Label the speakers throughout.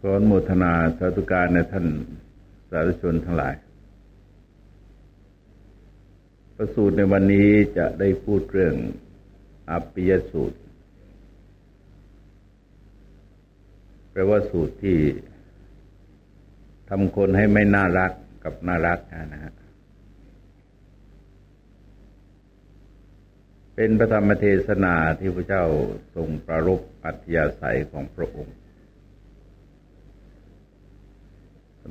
Speaker 1: ขออนโมทนาสาธุการในท่านสาธุชนทั้งหลาย ประสูตรในวันนี้จะได้พูดเรื่องอัปปิยสูตร แปลว่าสูตรที่ทำคนให้ไม่น่ารักกับน่ารักนะฮะเป็นพระธรรมเทศนาที่พระเจ้าทรงประรบอัธยาศัยของพระองค์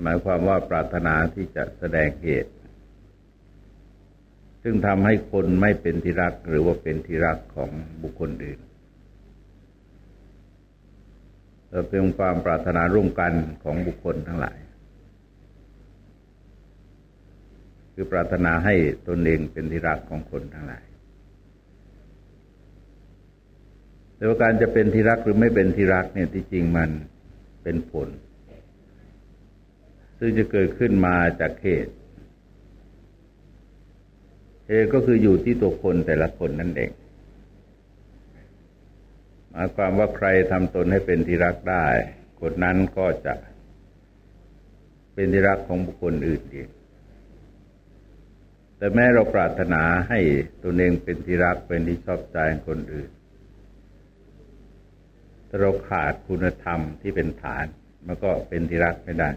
Speaker 1: หมายความว่าปรารถนาที่จะแสดงเหตุ ซึ่งทำให้คนไม่เป็นที่รักหรือว่าเป็นที่รักของบุคคลอื่นเป็นความปรารถนาร่วมกันของบุคคลทั้งหลาย คือปรารถนาให้ตนเองเป็นที่รักของคนทั้งหลายแต่ว่าการจะเป็นที่รักหรือไม่เป็นที่รักเนี่ยที่จริงมันเป็นผล ซึ่งจะเกิดขึ้นมาจากเหตุเหตุก็คืออยู่ที่ตัวคนแต่ละคนนั่นเองหมายความว่าใครทำตนให้เป็นที่รักได้คนนั้นก็จะเป็นที่รักของบุคคลอื่นดีแต่แม้เราปรารถนาให้ตนเองเป็นที่รักเป็นที่ชอบใจคนอื่น แต่เราขาดคุณธรรมที่เป็นฐาน มันก็เป็นที่รักไม่ได้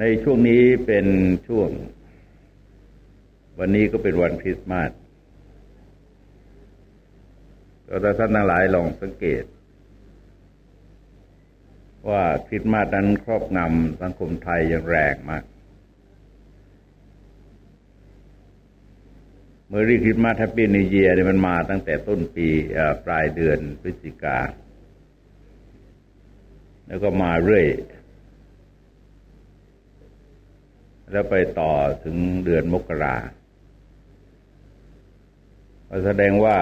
Speaker 1: ในช่วงนี้เป็นช่วง วันนี้ก็เป็นวันคริสต์มาสก็ถ้าท่านทั้งหลายลองสังเกต ว่าคริสต์มาสนั้นครอบงำสังคมไทยอย่างแรงมาก Merry Christmas Happy New Year เนี่ยมันมาตั้งแต่ต้นปีปลายเดือนพฤศจิกา แล้วก็มาเรื่อย แล้วไปต่อถึงเดือนมกราแสดงว่า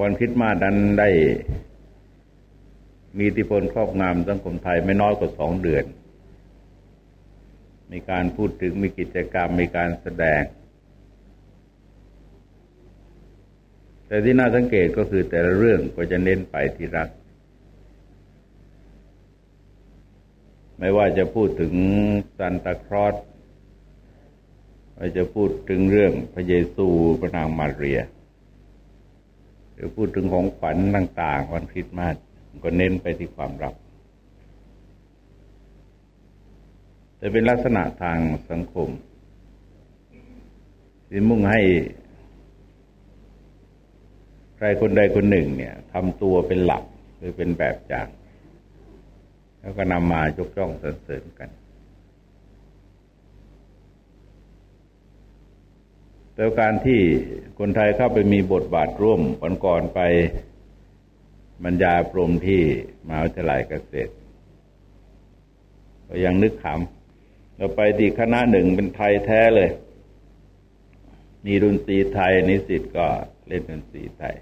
Speaker 1: วันคริสต์มาสนั้นได้มีอิทธิพลครอบงำสังคมไทยไม่น้อยกว่าสองเดือน มีการพูดถึงมีกิจกรรมมีการแสดง แต่ที่น่าสังเกตก็คือแต่ละเรื่องก็จะเน้นไปที่รัก ไม่ว่าจะพูดถึงซันตาครอสไม่จะพูดถึงเรื่องพระเยซูพระนางมาเรีย หรือพูดถึงของขวัญต่างๆวันคริสต์มาสก็เน้นไปที่ความรัก แต่เป็นลักษณะทางสังคม ที่มุ่งให้ใครคนใดคนหนึ่งเนี่ยทำตัวเป็นหลักหรือเป็นแบบอย่าง แล้วก็นำมายกย่องสรรเสริญกัน แต่การที่คนไทยเข้าไปมีบทบาทร่วมก่อนก่อนไปบรรยายปรมที่มหาวิทยาลัยเกษตรก็ยังนึกขำเราไปที่คณะหนึ่งเป็นไทยแท้เลย มีดนตรีไทยนิสิตก็เล่นดนตรีไทย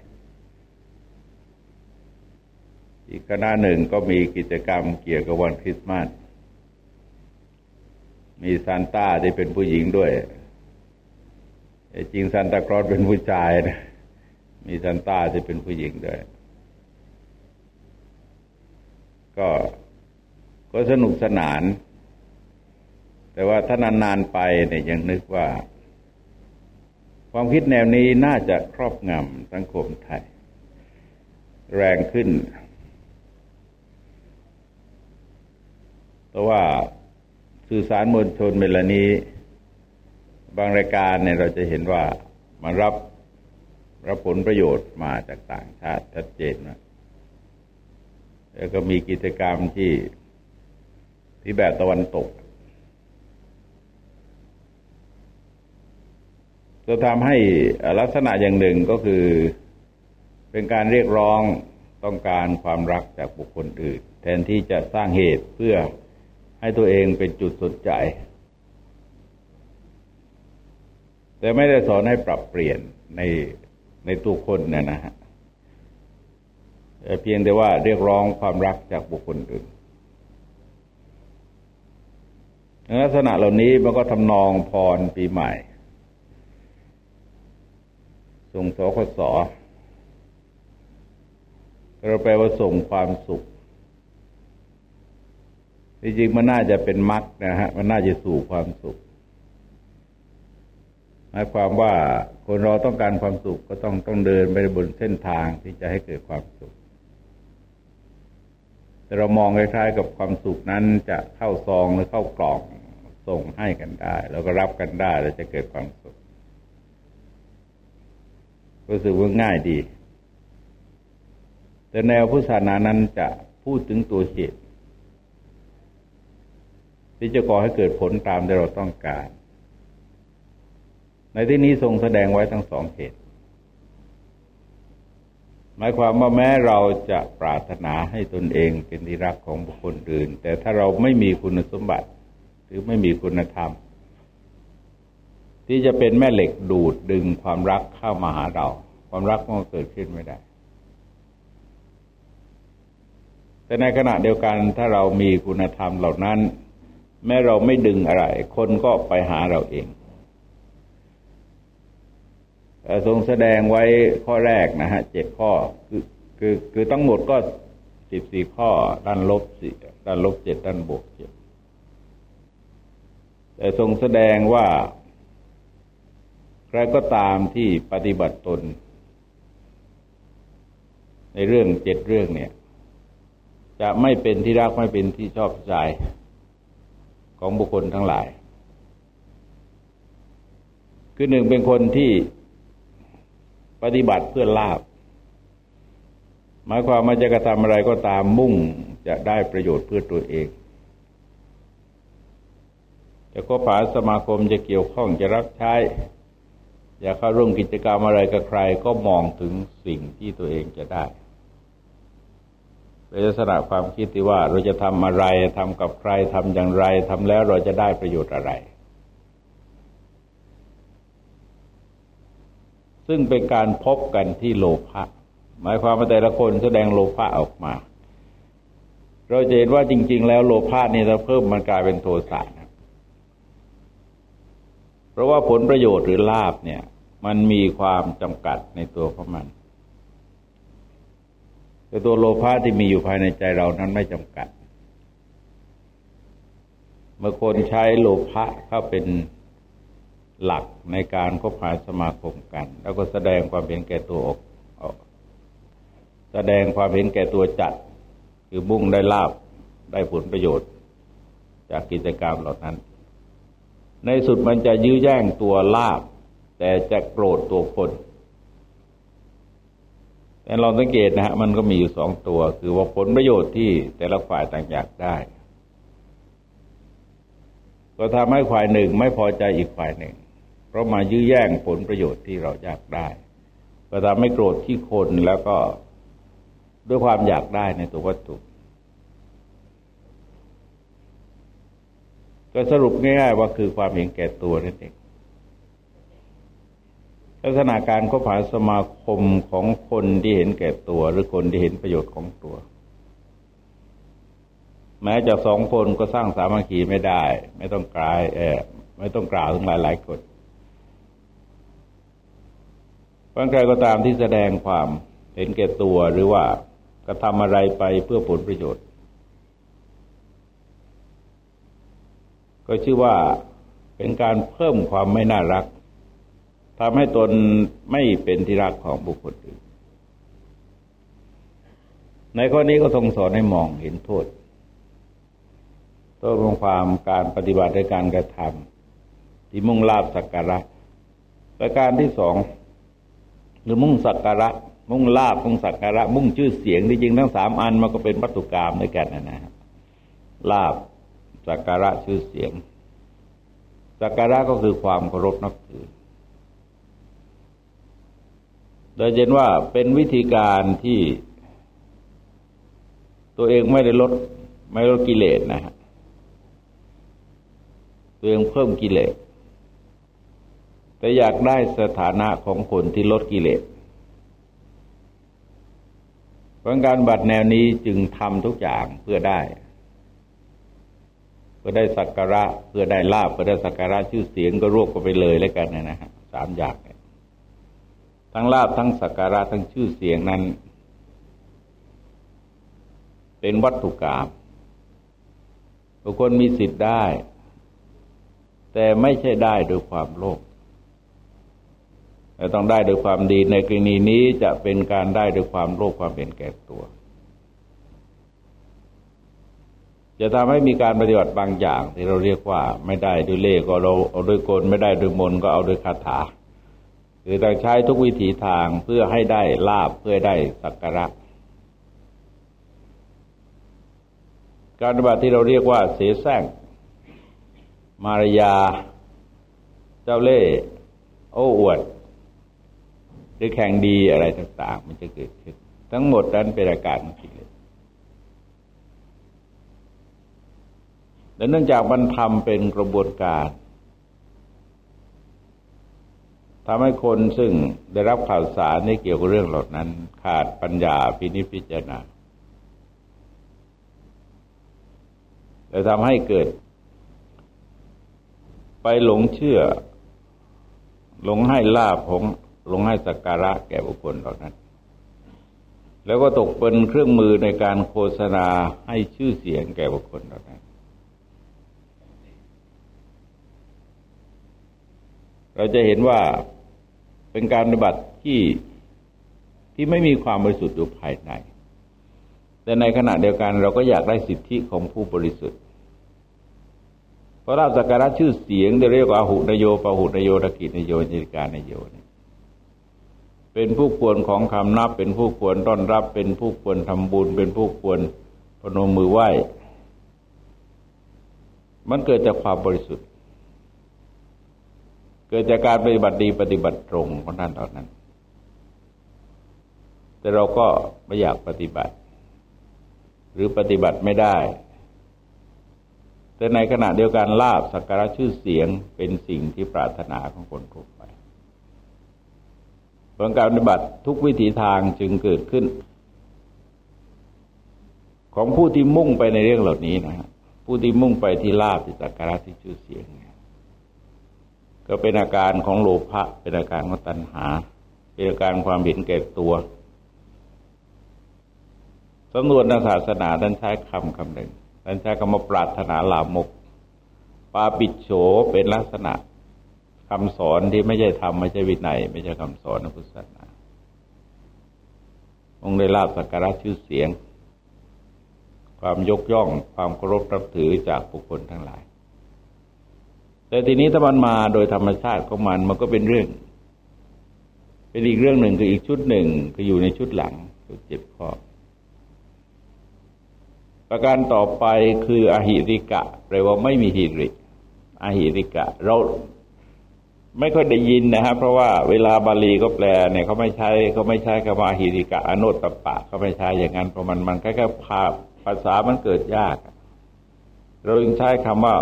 Speaker 1: อีกคณะหนึ่งก็มีกิจกรรมเกี่ยวกับวันคริสต์มาส มีซานต้าที่เป็นผู้หญิงด้วยจริงซานตาครอสเป็นผู้ชายนะมีซานต้าที่เป็นผู้หญิงด้วย ก็ก็สนุกสนาน แต่ว่าถ้านานๆไปเนี่ยยังนึกว่า ความคิดแนวนี้น่าจะครอบงำสังคมไทย แรงขึ้น เพราะว่าสื่อสารมวลชนเวลานี้ บางรายการเนี่ยเราจะเห็นว่ามันรับรับผลประโยชน์มาจากต่างชาติชัดเจนนะแล้วก็มีกิจกรรมที่ที่แบบตะวันตก จะทำให้ลักษณะอย่างหนึ่งก็คือเป็นการเรียกร้องต้องการความรักจากบุคคลอื่น แทนที่จะสร้างเหตุเพื่อ ให้ตัวเองเป็นจุดสนใจ แต่ไม่ได้สอนให้ปรับเปลี่ยนในในตัวคนนะนะฮะเพียงแต่ว่าเรียกร้องความรักจากบุคคลอื่นลักษณะเหล่านี้มันก็ทำนองพรปีใหม่ ส่งสคสเราแปลว่าส่งความสุข จริงๆมันน่าจะเป็นมรรคนะฮะมันน่าจะสู่ความสุขหมายความว่าคนเราต้องการความสุขก็ต้องต้องเดินไปบนเส้นทางที่จะให้เกิดความสุข แต่เรามองคล้ายๆกับความสุขนั้นจะเข้าซองหรือเข้ากล่องส่งให้กันได้ แล้วก็รับกันได้แล้วจะเกิดความสุขรู้สึกว่าง่ายดี แต่แนวพุทธศาสนานั้นจะพูดถึงตัวเหตุ ที่จะก่อให้เกิดผลตามที่เราต้องการ ในที่นี้ทรงแสดงไว้ทั้งสองเหตุ หมายความว่าแม้เราจะปรารถนาให้ตนเองเป็นที่รักของบุคคลอื่น แต่ถ้าเราไม่มีคุณสมบัติ หรือไม่มีคุณธรรม ที่จะเป็นแม่เหล็กดูดดึงความรักเข้ามาหาเรา ความรักมันเกิดขึ้นไม่ได้แต่ในขณะเดียวกันถ้าเรามีคุณธรรมเหล่านั้น แม้เราไม่ดึงอะไร คนก็ไปหาเราเองทรงแสดงไว้ข้อแรกนะฮะเจ็ดข้อคือคือคือทั้งหมดก็สิบสี่ข้อ ด้านลบสี่ด้านลบเจ็ดด้านบวกเจ็ดแต่ทรงแสดงว่า ใครก็ตามที่ปฏิบัติตน ในเรื่องเจ็ดเรื่องเนี่ย จะไม่เป็นที่รักไม่เป็นที่ชอบใจ ของบุคคลทั้งหลาย คือหนึ่งเป็นคนที่ปฏิบัติเพื่อลาบ หมายความว่าจะกระทำอะไรก็ตามมุ่งจะได้ประโยชน์เพื่อตัวเองจะก็ผาสมาคมจะเกี่ยวข้องจะรับใช้ อยากเข้าร่วมกิจกรรมอะไรกับใครก็มองถึงสิ่งที่ตัวเองจะได้ เป็นลักษณะความคิดที่ว่าเราจะทำอะไรทำกับใครทำอย่างไรทำแล้วเราจะได้ประโยชน์อะไร ซึ่งเป็นการพบกันที่โลภะหมายความว่าแต่ละคนแสดงโลภะออกมา เราจะเห็นว่าจริง ๆ แล้วโลภะนี่เราเพิ่มมันกลายเป็นโทสะนะเพราะว่าผลประโยชน์หรือลาบเนี่ย มันมีความจำกัดในตัวของมัน แต่ตัวโลภะที่มีอยู่ภายในใจเรานั้นไม่จำกัด เมื่อคนใช้โลภะเข้าเป็นหลักในการคบหาสมาคมกัน แล้วก็แสดงความเห็นแก่ตัวออกแสดงความเห็นแก่ตัวจัด คือบุ่งได้ลาบได้ผลประโยชน์ จากกิจกรรมเหล่านั้น ในสุดมันจะยื้อแย่งตัวลาบ แต่จะโกรธตัวคน แต่เราสังเกตนะฮะมันก็มีอยู่สองตัว คือว่าผลประโยชน์ที่แต่ละฝ่ายต่างอยากได้ ก็ทำให้ฝ่ายหนึ่งไม่พอใจอีกฝ่ายหนึ่ง เพราะมายื้อแย่งผลประโยชน์ที่เราอยากได้ ก็ทำให้โกรธที่คนแล้วก็ด้วยความอยากได้ในตัววัตถุ ก็สรุปง่ายๆว่าคือความเห็นแก่ตัวนั่นเอง ลักษณะการคบหาสมาคมของคนที่เห็นแก่ตัว หรือคนที่เห็นประโยชน์ของตัว แม้จะสองคนก็สร้างสามัคคีไม่ได้ ไม่ต้องกลายเออไม่ต้องกล่าวถึงหลายหลายคนบางใครก็ตามที่แสดงความเห็นแก่ตัวหรือว่ากระทำอะไรไปเพื่อผลประโยชน์ ก็ชื่อว่าเป็นการเพิ่มความไม่น่ารัก ทำให้ตนไม่เป็นที่รักของบุคคลอื่น ในข้อนี้ก็ทรงสอนให้มองเห็นโทษ โทษของความการปฏิบัติในการกระทำที่มุ่งลาบสักการะ ประการที่สองหรือมุ่งสักการะ มุ่งลาบมุ่งสักการะ มุ่งชื่อเสียงที่จริงทั้งสามอันมันก็เป็นวัตถุกรรมด้วยกันนะครับลาบสักการะชื่อเสียงสักการะก็คือความเคารพนับถือ โดยเห็นว่าเป็นวิธีการที่ตัวเองไม่ได้ลดไม่ลดกิเลสนะฮะตัวเองเพิ่มกิเลสแต่อยากได้สถานะของคนที่ลดกิเลสเพราะการบัตรแนวนี้จึงทำทุกอย่างเพื่อได้ เพื่อได้สักการะเพื่อได้ลาบเพื่อได้สักการะชื่อเสียงก็รวบกันไปเลยแล้วกันนะฮะสามอย่างเนี่ย ทั้งลาบทั้งสักการะทั้งชื่อเสียงนั้น เป็นวัตถุกรรมบุคคลมีสิทธิ์ได้ แต่ไม่ใช่ได้โดยความโลภแต่ต้องได้โดยความดีในกรณีนี้จะเป็นการได้โดยความโลภความเป็นแก่ตัว จะทำให้มีการปฏิบัติบางอย่าง ที่เราเรียกว่า ไม่ได้ด้วยเล่ก็เราเอาด้วยกลไม่ได้ด้วยมนก็เอาด้วยคาถา คือต้องใช้ทุกวิถีทางเพื่อให้ได้ลาบเพื่อได้สักการะ การปฏิบัติที่เราเรียกว่าเสแสร้งมารยา เจ้าเล่โอ้อวด หรือแข่งดีอะไรต่าง ๆ มันจะเกิดขึ้น ทั้งหมดนั้นเป็นอาการของกิเลสและเนื่องจากมันทำเป็นกระบวนการ ทำให้คนซึ่งได้รับข่าวสารในเกี่ยวกับเรื่องเหล่านั้น ขาดปัญญาพินิจพิจารณาและทำให้เกิด ไปหลงเชื่อ หลงให้ลาภของหลงให้สักการะแก่บุคคลเหล่านั้น แล้วก็ตกเป็นเครื่องมือในการโฆษณาให้ชื่อเสียงแก่บุคคลเหล่านั้นเราจะเห็นว่า เป็นการปฏิบัติที่ที่ไม่มีความบริสุทธิ์อยู่ภายใน แต่ในขณะเดียวกันเราก็อยากได้สิทธิของผู้บริสุทธิ์เพราะราบสักการะชื่อเสียงเรียกว่าหุนโยปหุนโยตะกินโยจิการนโยเนี่ยเป็นผู้ควรของคำนับ เป็นผู้ควรต้อนรับ เป็นผู้ควรทำบุญ เป็นผู้ควรพนมมือไหว้ มันเกิดจากความบริสุทธิ์ เกิดจากการปฏิบัติดีปฏิบัติตรงของท่านเหล่านั้น แต่เราก็ไม่อยากปฏิบัติ หรือปฏิบัติไม่ได้ แต่ในขณะเดียวกันลาบสักการะชื่อเสียงเป็นสิ่งที่ปรารถนาของคนทั่วไปผลการปฏิบัติทุกวิถีทางจึงเกิดขึ้น ของผู้ที่มุ่งไปในเรื่องเหล่านี้นะฮะผู้ที่มุ่งไปที่ลาบที่สักการะที่ชื่อเสียง ก็เป็นอาการของโลภะเป็นอาการของตัณหา เป็นอาการความเห็นแก่ตัวสำนวนทางศาสนาท่านใช้คำคำหนึ่งท่านใช้คำว่าปรารถนาลามกปาปิดโฉเป็นลักษณะคำสอนที่ไม่ใช่ธรรมไม่ใช่วินัยไม่ใช่คำสอนของพุทธศาสนาองค์ได้ลาบสักการะชื่อเสียง ความยกย่องความเคารพนับถือจากบุคคลทั้งหลาย แต่ทีนี้ถ้ามันมาโดยธรรมชาติของมันมันก็เป็นเรื่อง เป็นอีกเรื่องหนึ่งคืออีกชุดหนึ่งคืออยู่ในชุดหลังชุดเจ็ดข้อประการต่อไปคืออหิริกะแปลว่าไม่มีหิริอหิริกะ เราไม่ค่อยได้ยินนะครับเพราะว่าเวลาบาลีก็แปลเนี่ยเขาไม่ใช้เขาไม่ใช้คำว่าอหิริกะอนุตตปะเขาไม่ใช้อย่างนั้นเพราะมันมันแค่แค่ภาพภาษามันเกิดยาก เราจึงใช้คำว่า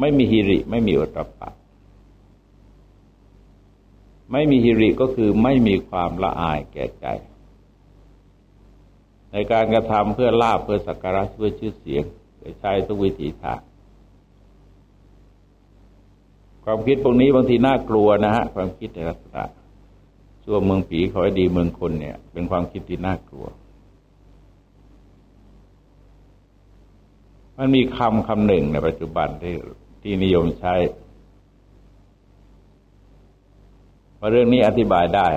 Speaker 1: ไม่มีหิริ ไม่มีอุตตปะ ไม่มีหิริก็คือไม่มีความละอายแก่ใจ ในการกระทำเพื่อลาบเพื่อสักการะเพื่อชื่อเสียงใช้ทุกวิถีทางความคิดพวกนี้บางทีน่ากลัวนะฮะความคิดในลักษณะชั่วเมืองผีขอให้ดีเมืองคนเนี่ย เป็นความคิดที่น่ากลัว มันมีคำคำหนึ่งในปัจจุบันที่ ที่นิยมใช้ว่าะเรื่องนี้อธิบายได้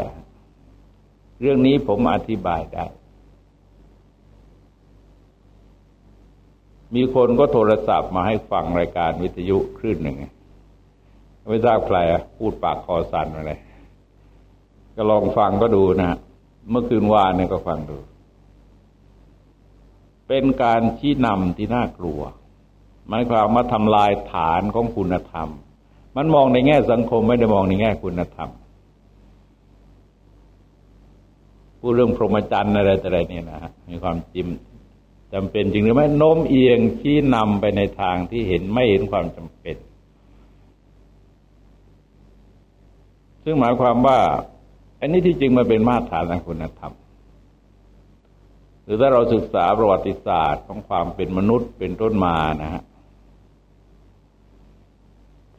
Speaker 1: เรื่องนี้ผมอธิบายได้ มีคนก็โทรศัพท์มาให้ฟังรายการวิทยุคลื่นหนึ่งไม่ทราบใครอะพูดปากคอสั่นอะไรก็ลองฟังก็ดูนะ เมื่อคืนวานเนี่ยก็ฟังดู เป็นการชี้นำที่น่ากลัว หมายความว่าทำลายฐานของคุณธรรม มันมองในแง่สังคมไม่ได้มองในแง่คุณธรรมพูดเรื่องพรหมจรรย์อะไรแต่ไรเนี่ยนะมีความจิมจำเป็นจริงหรือไม่โน้มเอียงชี้นำไปในทางที่เห็นไม่เห็นความจำเป็น ซึ่งหมายความว่า อันนี้ที่จริงมันเป็นมาตรฐานทางคุณธรรมหรือถ้าเราศึกษาประวัติศาสตร์ของความเป็นมนุษย์เป็นต้นมานะฮะ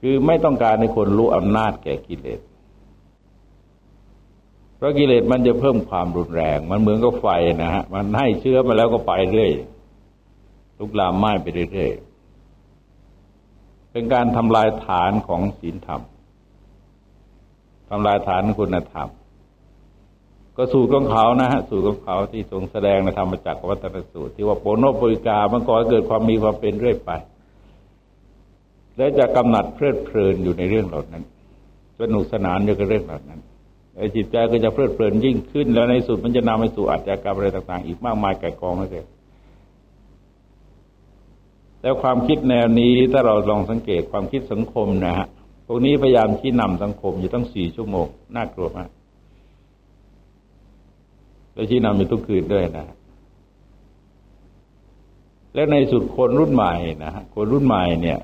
Speaker 1: คือไม่ต้องการให้คนรู้อำนาจแก่กิเลส เพราะกิเลสมันจะเพิ่มความรุนแรง มันเหมือนกับไฟนะฮะ มันให้เชื้อมาแล้วก็ไปเรื่อย ลุกลามไหม้ไปเรื่อยเป็นการทำลายฐานของศีลธรรม ทำลายฐานคุณธรรม ก็สูตรของเขานะฮะ สูตรของเขาที่ทรงแสดงในธรรมจักรวัตนสูตร ที่ว่าโปโนปุริกามันก่อให้เกิดความมีความเป็นเรื่อยไป และจะกำหนัดเพลิดเพลินอยู่ในเรื่องเหล่านั้นสนุกสนานอยู่กับเรื่องเหล่านั้นไอ้จิตใจก็จะเพลิดเพลินยิ่งขึ้น แล้วในสุดมันจะนำไปสู่อาชญากรรมอะไรต่าง ๆ อีกมากมายแก่กองนั่นเองแล้วความคิดแนวนี้ถ้าเราลองสังเกตความคิดสังคมนะฮะพวกนี้พยายามชี้นำสังคมอยู่ตั้งสี่ชั่วโมงน่ากลัวมากแล้วชี้นำอยู่ทุกคืนด้วยนะ และในสุดคนรุ่นใหม่นะฮะคนรุ่นใหม่เนี่ย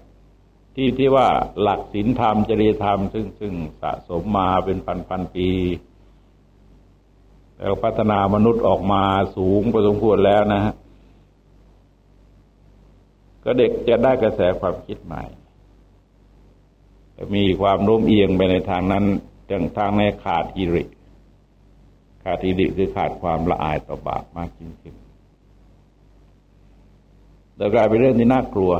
Speaker 1: ที่ที่ว่าหลักศีลธรรมจริยธรรม ซึ่งซึ่งสะสมมาเป็นพันพันปีแล้วพัฒนามนุษย์ออกมาสูงพอสมควรแล้วนะฮะก็เด็กจะได้กระแสความคิดใหม่มีความโน้มเอียงไปในทางนั้นจังทางในขาดอิริ ขาดอิริคือขาดความละอายต่อบาปมากจริงๆแต่กลายเป็นเรื่องที่น่ากลัว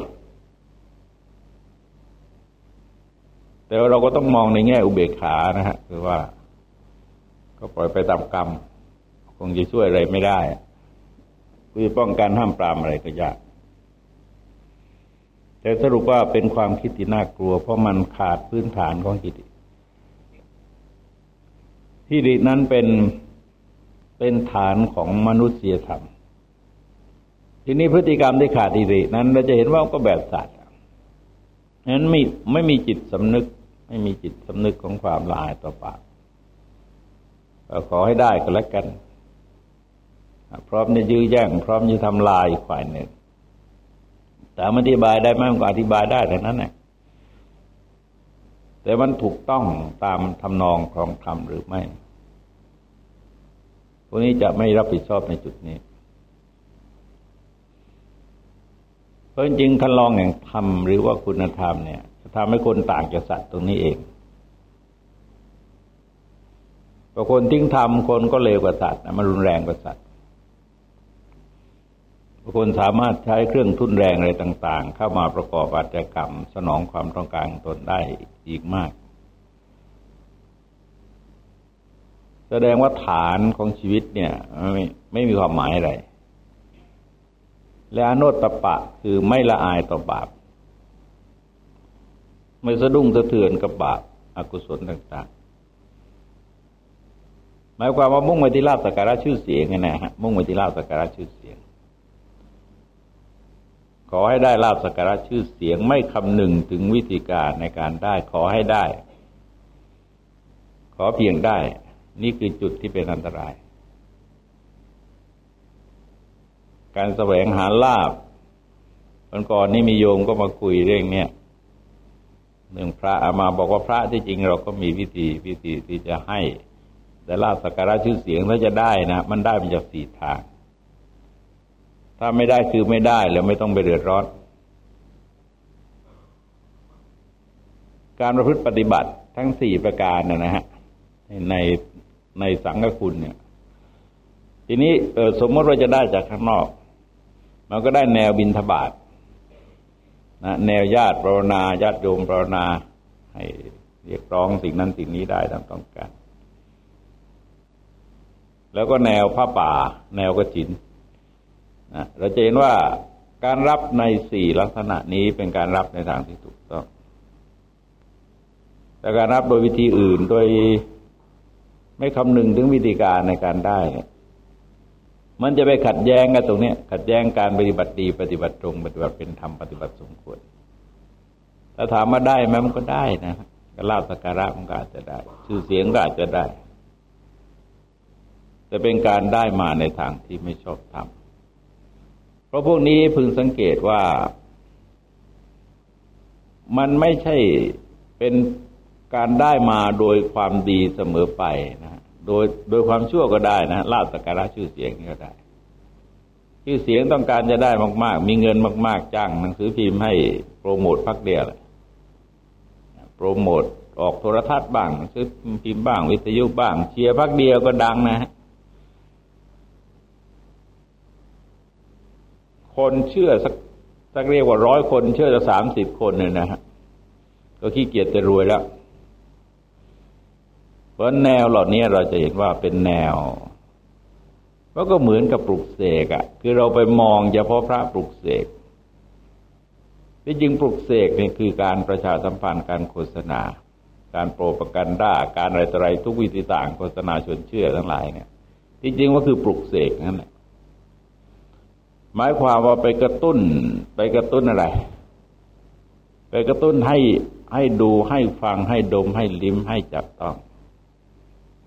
Speaker 1: แต่ว่าเราก็ต้องมองในแง่อุเบกขานะฮะคือว่า ก็ปล่อยไปตามกรรม คงจะช่วยอะไรไม่ได้คือป้องกันห้ามปรามอะไรก็ยากแต่สรุปว่าเป็นความคิดที่น่ากลัว เพราะมันขาดพื้นฐานของจิตที่ดินั้นเป็นเป็นฐานของมนุษยธรรม ทีนี้พฤติกรรมที่ขาดอิรินั้น เราจะเห็นว่าก็แบบสัตว์นั้นไม่ไม่มีจิตสำนึก ไม่มีจิตสำนึกของความละอายต่อบาปขอให้ได้ก็แล้วกัน พร้อมจะยื้อแย่ง พร้อมจะทำลายฝ่ายหนึ่งแต่อธิบายได้ไหมมันก็อธิบายได้แต่นั้นแหละแต่มันถูกต้องตามทำนองของธรรมหรือไม่ พวกนี้จะไม่รับผิดชอบในจุดนี้ เพราะจริงคันลองแห่งธรรมหรือว่าคุณธรรมเนี่ย ทำให้คนต่างจากสัตว์ตรงนี้เองพอคนทิ้งธรรมคนก็เลวกว่าสัตว์นะมันรุนแรงกว่าสัตว์พอคนสามารถใช้เครื่องทุนแรงอะไรต่าง ๆ เข้ามาประกอบอาชญากรรม สนองความต้องการตนได้อีกมาก แสดงว่าฐานของชีวิตเนี่ยไม่ไม่มีความหมายอะไรและอนุตตปะคือไม่ละอายต่อบาป ไม่สะดุ้งสะเทือนกับบาปอากุศลต่าง ๆ หมายความว่ามุ่งไปที่ลาบสักการะชื่อเสียงไงนะฮะมุ่งไปที่ลาบสักการะชื่อเสียง ขอให้ได้ลาบสักการะชื่อเสียงไม่คำหนึ่งถึงวิธีการในการได้ ขอให้ได้ ขอเพียงได้ นี่คือจุดที่เป็นอันตราย การแสวงหาลาบวันก่อนนี่มีโยมก็มาคุยเรื่องเนี้ย หนึ่งพระอามาบอกว่าพระที่จริงเราก็มีวิธีวิธีที่จะให้ แต่ลาสักการะชื่อเสียงถ้าจะได้นะมันได้มันจากสี่ทาง ถ้าไม่ได้คือไม่ได้แล้วไม่ต้องไปเดือดร้อน การประพฤติปฏิบัติทั้งสี่ประการนะฮะในในสังฆคุณเนี่ย ทีนี้สมมติว่าจะได้จากข้างนอก มันก็ได้แนวบินทบาท นะแนวญาติปรนนาญาติโยมปรนนาให้เรียกร้องสิ่งนั้นสิ่งนี้ได้ตามต้องการ แล้วก็แนวผ้าป่า แนวกระถินนะเราจะเห็นว่าการรับในสี่ลักษณะนี้เป็นการรับในทางที่ถูกต้อง แต่การรับโดยวิธีอื่นโดยไม่คำนึงถึงวิธีการในการได้ มันจะไปขัดแย้งกันตรงนี้ขัดแย้งการปฏิบัติดี ปฏิบัติตรง ปฏิบัติเป็นธรรมปฏิบัติสมควรถ้าถามมาได้ไหมมันก็ได้นะก็ลาบสักการะมันก็อาจจะได้ ชื่อเสียงก็อาจจะได้ แต่เป็นการได้มาในทางที่ไม่ชอบทำเพราะพวกนี้พึงสังเกตว่า มันไม่ใช่เป็นการได้มาโดยความดีเสมอไปนะ โดยโดยความชั่วก็ได้นะลาบสักการะชื่อเสียงก็ได้ ชื่อเสียงต้องการจะได้มาก ๆ มีเงินมาก ๆ จ้างหนังสือพิมพ์ให้โปรโมทพักเดียวโปรโมทออกโทรทัศน์บ้างหนังสือพิมพ์บ้าง วิทยุบ้าง เชียร์พักเดียวก็ดังนะฮะคนเชื่อสักสักเรียกว่าร้อยคนเชื่อจะสามสิบคนเนี่ยนะฮะก็ขี้เกียจจะรวยแล้ว ราะแนวเหล่านี้เราจะเห็นว่าเป็นแนวมันก็เหมือนกับปลุกเสกอะ่ะคือเราไปมองเฉพาะพระปลุกเสกที่จริงปลุกเสกเนี่ยคือการประชาสัมพันธ์การโฆษณา การโปรปกันด้าการอะไรต่ออะไรทุกวิธีต่างโฆษณาชวนเชื่อทั้งหลายเนี่ย ที่จริงว่าคือปลุกเสกนั่นแหละหมายความว่าไปกระตุ้น ไปกระตุ้นอะไร ไปกระตุ้นให้ให้ดูให้ฟังให้ดมให้ลิ้มให้จับต้อง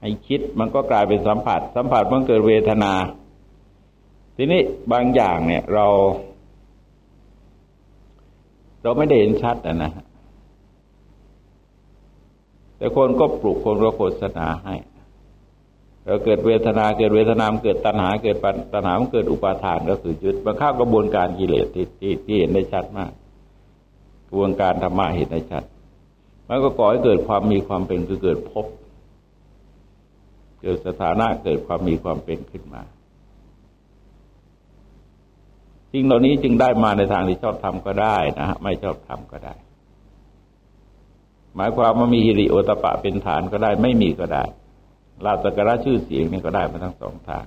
Speaker 1: ให้คิดมันก็กลายเป็นสัมผัส สัมผัสมันเกิดเวทนา ทีนี้บางอย่างเนี่ยเรา เราไม่ได้เห็นชัดนะนะแต่คนก็ปลุกคนก็โฆษณาให้เราเกิดเวทนาเกิดเวทนามเกิดตัณหา เกิดตัณหามันเกิดอุปาทานก็คือจุดมันเข้ากระบวนการกิเลสที่ที่ที่เห็นได้ชัดมาก กระบวนการธรรมะเห็นได้ชัด มันก็ก่อให้เกิดความมีความเป็นคือเกิดพบ เกิดสถานะเกิดความมีความเป็นขึ้นมาสิ่งเหล่านี้จึงได้มาในทางที่ชอบทำก็ได้นะฮะไม่ชอบทำก็ได้ หมายความว่ามีฮิริโอตปะเป็นฐานก็ได้ ไม่มีก็ได้ลาบสการะชื่อเสียงนี่ก็ได้มาทั้งสองทาง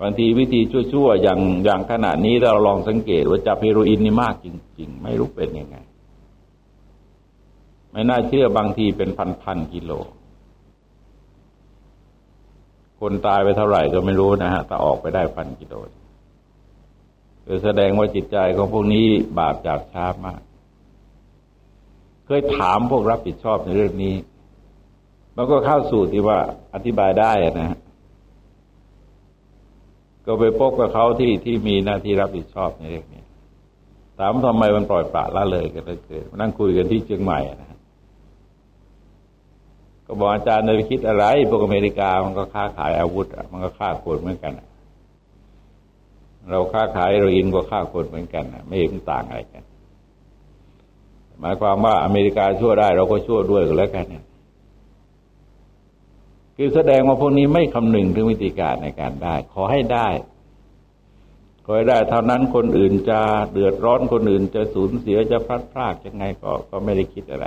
Speaker 1: บางทีวิธีชั่วๆอย่างอย่างขนาดนี้เราลองสังเกตว่าจับเฮโรอีนนี่มากจริง ๆ ไม่รู้เป็นยังไง ไม่น่าเชื่อบางทีเป็นพันๆกิโล คนตายไปเท่าไหร่ก็ไม่รู้นะฮะแต่ออกไปได้พันกิโลคือแสดงว่าจิตใจของพวกนี้บาปจากช้ามาก เคยถามพวกรับผิดชอบในเรื่องนี้มันก็เข้าสู่ที่ว่าอธิบายได้นะฮะก็ไปพบกับเขาที่ที่มีหน้าที่รับผิดชอบในเรื่องนี้ถามทำไมมันปล่อยปละละเลยกันเลยเกิดนั่งคุยกันที่เชียงใหม่นะ ก็บอกอาจารย์เลยคิดอะไร พวกอเมริกามันก็ค้าขายอาวุธ มันก็ฆ่าคนเหมือนกัน เราค้าขายเราอินก็ฆ่าคนเหมือนกันไม่เห็นต่างอะไรกัน หมายความว่าอเมริกาชั่วได้ เราก็ชั่วด้วยกันแล้วกันเนี่ยคือแสดงว่าพวกนี้ไม่คำนึงถึงวิธีการในการได้ ขอให้ได้ขอให้ได้เท่านั้นคนอื่นจะเดือดร้อนคนอื่นจะสูญเสียจะพลัดพรากยังไงก็ก็ไม่ได้คิดอะไร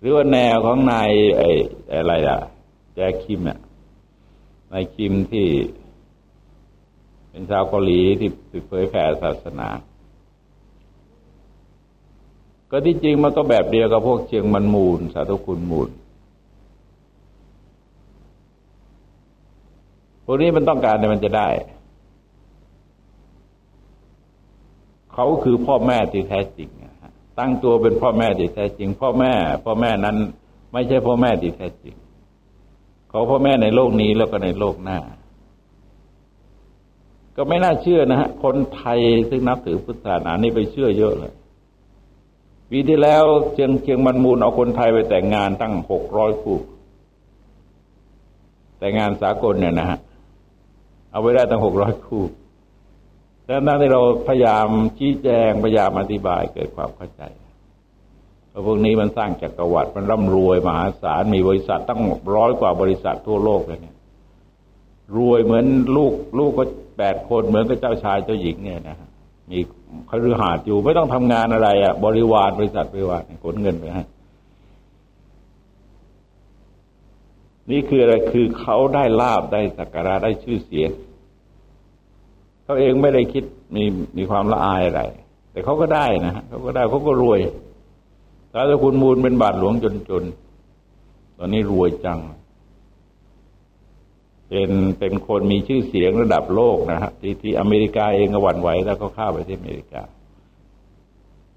Speaker 1: หรือว่าแนวของนายไอ้อะไรล่ะ แจคิมเนี่ยนายคิมที่ เป็นชาวเกาหลีที่เผยแผ่ศาสนา ก็ที่จริงมันก็แบบเดียวกับพวกเชียงมันมูล สาธุคุณมูลพวกนี้มันต้องการแต่มันจะได้ เขาคือพ่อแม่ที่แท้จริง ตั้งตัวเป็นพ่อแม่ที่แท้จริง พ่อแม่ พ่อแม่นั้น ไม่ใช่พ่อแม่ที่แท้จริงเขาพ่อแม่ในโลกนี้แล้วก็ในโลกหน้า ก็ไม่น่าเชื่อนะฮะ คนไทยซึ่งนับถือพุทธศาสนานี่ไปเชื่อเยอะเลยปีที่แล้วเชียงเชียงมันมูลเอาคนไทยไปแต่งงานตั้งหกร้อยคู่ แต่งงานสากลเนี่ยนะฮะ เอาไว้ได้ตั้งหกร้อยคู่ ดังนั้นที่เราพยายามชี้แจงพยายามอธิบายเกิดความเข้าใจเพราะพวกนี้มันสร้างจักรวรรดิมันร่ำรวยมหาศาลมีบริษัทตั้งร้อยกว่าบริษัททั่วโลกเลยเนี่ย รวยเหมือนลูกลูกก็แปดคนเหมือนกับเจ้าชายเจ้าหญิงเนี่ยนะฮะมีคฤหาสน์อยู่ไม่ต้องทำงานอะไรอะ บริวารบริษัทบริวารขนเงินไปให้นี่คืออะไรคือเขาได้ลาบได้สักการะได้ชื่อเสียง เขาเองไม่ได้คิดมีมีความละอายอะไร แต่เขาก็ได้นะเขาก็ได้เขาก็รวยถ้าคุณมูลเป็นบาทหลวงจนๆตอนนี้รวยจัง เป็นเป็นคนมีชื่อเสียงระดับโลกนะฮะที่ที่อเมริกาเองก็หวั่นไหวแล้วก็เข้าไปที่อเมริกา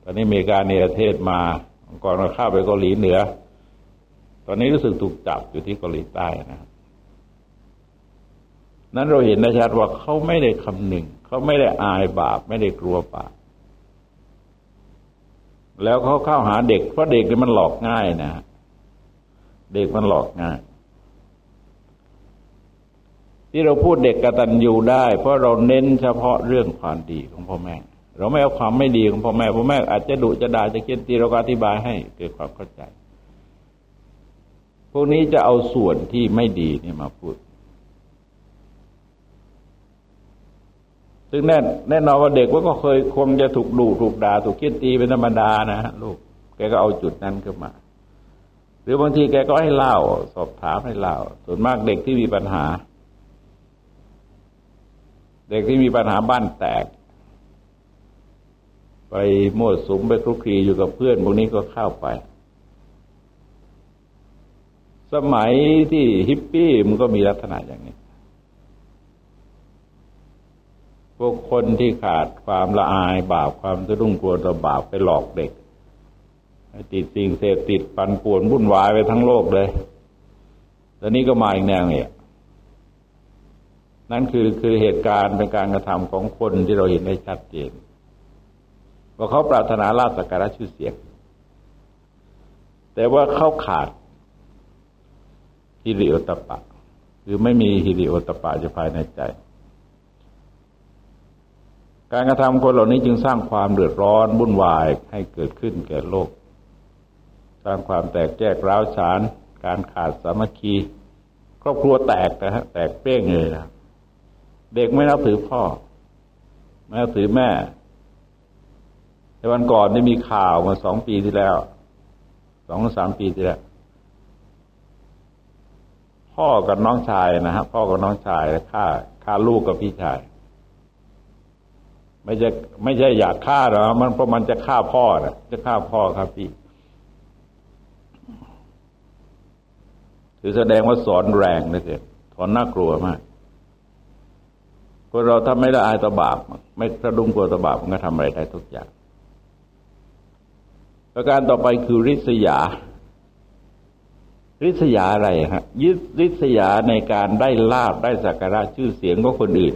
Speaker 1: ตอนนี้อเมริกาในประเทศมาก่อนเราเข้าไปเกาหลีเหนือ ตอนนี้รู้สึกถูกจับอยู่ที่เกาหลีใต้นะ นั้นเราเห็นได้ชัดว่าเขาไม่ได้คำหนึ่ง เขาไม่ได้อายบาป ไม่ได้กลัวบาปแล้วเขาเข้าหาเด็กเพราะเด็กนี่มันหลอกง่ายนะ เด็กมันหลอกง่าย ที่เราพูดเด็กกตัญญูได้ เพราะเราเน้นเฉพาะเรื่องความดีของพ่อแม่ เราไม่เอาความไม่ดีของพ่อแม่พ่อแม่ อาจจะดุจะด่าจะเคียนตีเราก็อธิบายให้เกิดความเข้าใจ พวกนี้จะเอาส่วนที่ไม่ดีนี่มาพูด ซึ่งแน่แน่นอนว่าเด็กว่าก็เคยคงจะถูกดุถูกด่าถูกคิดตีเป็นธรรมดานะฮะลูกแกก็เอาจุดนั้นขึ้นมา หรือบางทีแกก็ให้เล่า สอบถามให้เล่า ส่วนมากเด็กที่มีปัญหา เด็กที่มีปัญหาบ้านแตก ไปมั่สุมไปคลุกคลีอยู่กับเพื่อนพวกนี้ก็เข้าไปสมัยที่ฮิปปี้มันก็มีลักษณะอย่างนี้ พวกคนที่ขาดความละอายบาปความสะดุ้งกลัวต่อบาปไปหลอกเด็กติดสิ่งเสพติดปันป่วนวุ่นวายไปทั้งโลกเลยตอนนี้ก็มาอีกแนวเนี่ยนั่นคือคือเหตุการณ์เป็นการกระทำของคนที่เราเห็นได้ชัดเจนว่าเขาปรารถนาลาภสักการะชื่อเสียง แต่ว่าเขาขาดฮิริโอตปะ คือไม่มีฮิริโอตปะจะภายในใจ การกระทำคนเหล่านี้จึงสร้างความเดือดร้อนวุ่นวายให้เกิดขึ้นแก่โลก สร้างความแตกแยกร้าวฉาน การขาดสามัคคี ครอบครัวแตกนะฮะแตกเป้งเลยนะเด็กไม่นับถือพ่อ ไม่นับถือแม่ ในวันก่อนได้มีข่าวมาสองปีที่แล้วสองสามปีที่แล้วพ่อกับน้องชายนะฮะพ่อกับน้องชายฆ่าฆ่าลูกกับพี่ชาย ไม่ใช่ไม่ใช่อยากฆ่าหรอกมันเพราะมันจะฆ่าพ่อนะจะฆ่าพ่อครับพี่คือแสดงว่าสอนแรงนะเกิดถอนน่ากลัวมากคนเราถ้าไม่ละอายตบาปไม่สะดุ้งกลัวตบาปมันก็ทำอะไรได้ทุกอย่างประการต่อไปคือริษยา ริษยาอะไรฮะยึดริษยาในการได้ลาบได้สักการะชื่อเสียงของคนอื่น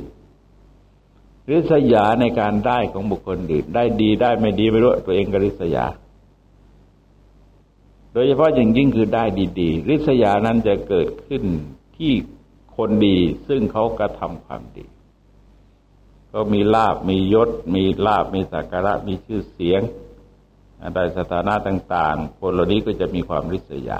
Speaker 1: ริษยาในการได้ของบุคคลอื่น ได้ดีได้ไม่ดีไม่รู้ตัวเองก็ริษยา โดยเฉพาะอย่างยิ่งคือได้ดีๆริษยานั้นจะเกิดขึ้นที่คนดีซึ่งเขากระทำความดี ก็มีลาบมียศ มีลาบมีสักการะมีชื่อเสียงได้สถานะต่าง ๆ คนเหล่านี้ก็จะมีความริษยา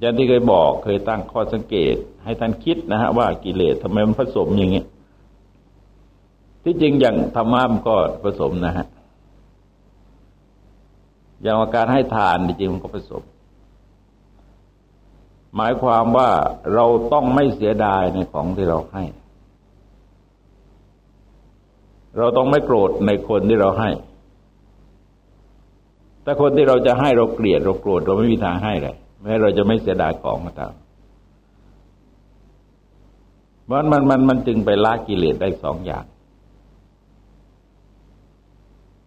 Speaker 1: อย่างที่เคยบอกเคยตั้งข้อสังเกต ให้ท่านคิดนะฮะว่ากิเลสทำไมมันผสมอย่างนี้ที่จริงอย่างธรรมะมันก็ผสมนะฮะอย่างาการให้ทานจริงมันก็ผสม หมายความว่าเราต้องไม่เสียดายในของที่เราให้ เราต้องไม่โกรธในคนที่เราให้ แต่คนที่เราจะให้เราเกลียดเราโกรธเราไม่มีทางให้เลย แม้เราจะไม่เสียดายของก็ตามมันมันมันมันจึงไปละกิเลสได้สองอย่าง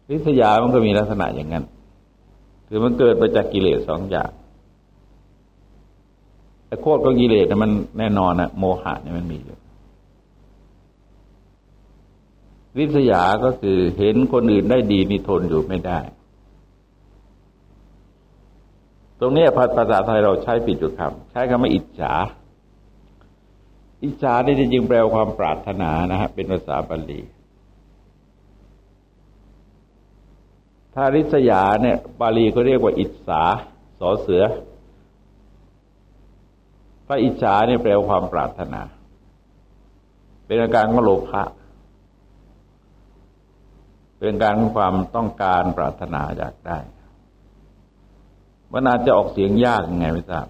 Speaker 1: ริษยามันก็มีลักษณะอย่างนั้นคือมันเกิดมาจากกิเลสสองอย่างแต่โคตรของกิเลสนะมันแน่นอนนะโมหะเนี่ยมันมีอยู่ริษยาก็คือเห็นคนอื่นได้ดีนี่ทนอยู่ไม่ได้ ตรงนี้ภาษาไทยเราใช้ปิดจุดคำใช้คำว่าอิจฉา อิจฉานี่จริงๆแปลความปรารถนานะฮะเป็นภาษาบาลีถ้าริษยาเนี่ยบาลีก็เรียกว่าอิจฉาสอเสือถ้าอิจฉาเนี่ยแปลความปรารถนา เป็นอาการของโลภะเป็นการของความต้องการปรารถนาอยากได้ มันอาจจะออกเสียงยากยังไงไม่ทราบ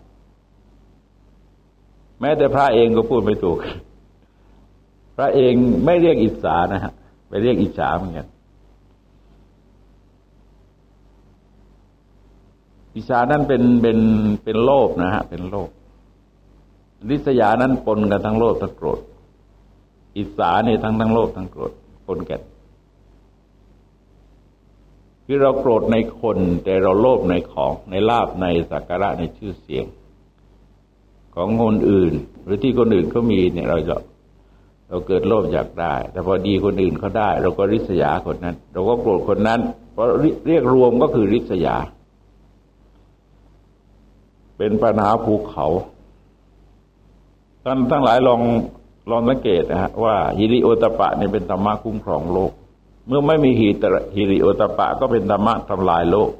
Speaker 1: แม้แต่พระเองก็พูดไม่ถูก พระเองไม่เรียกอิสานะฮะ ไปเรียกอิจฉาเหมือนกัน อิจฉานั้นเป็นเป็นเป็นโลภนะฮะ เป็นโลภลิษยานั้นปนกันทั้งโลภทั้งโกรธ อิสาเนี่ยทั้งทั้งโลภทั้งโกรธปนกัน คือเราโกรธในคนแต่เราโลภในของในลาบในสักการะในชื่อเสียง ของคนอื่น หรือที่คนอื่นเขามีเนี่ยเราจะเราเกิดโลภอยากได้ แต่พอดีคนอื่นเขาได้ เราก็ริษยาคนนั้น เราก็โกรธคนนั้น เพราะเรียกรวมก็คือริษยา เป็นปัญหาภูเขาท่านทั้งหลายลองลองสังเกตนะฮะว่าฮิริโอตปะเนี่ยเป็นธรรมะคุ้มครองโลก มื่อไม่มีหิตฮิริโอตปะ ก็เป็นธรรมะทำลายโลก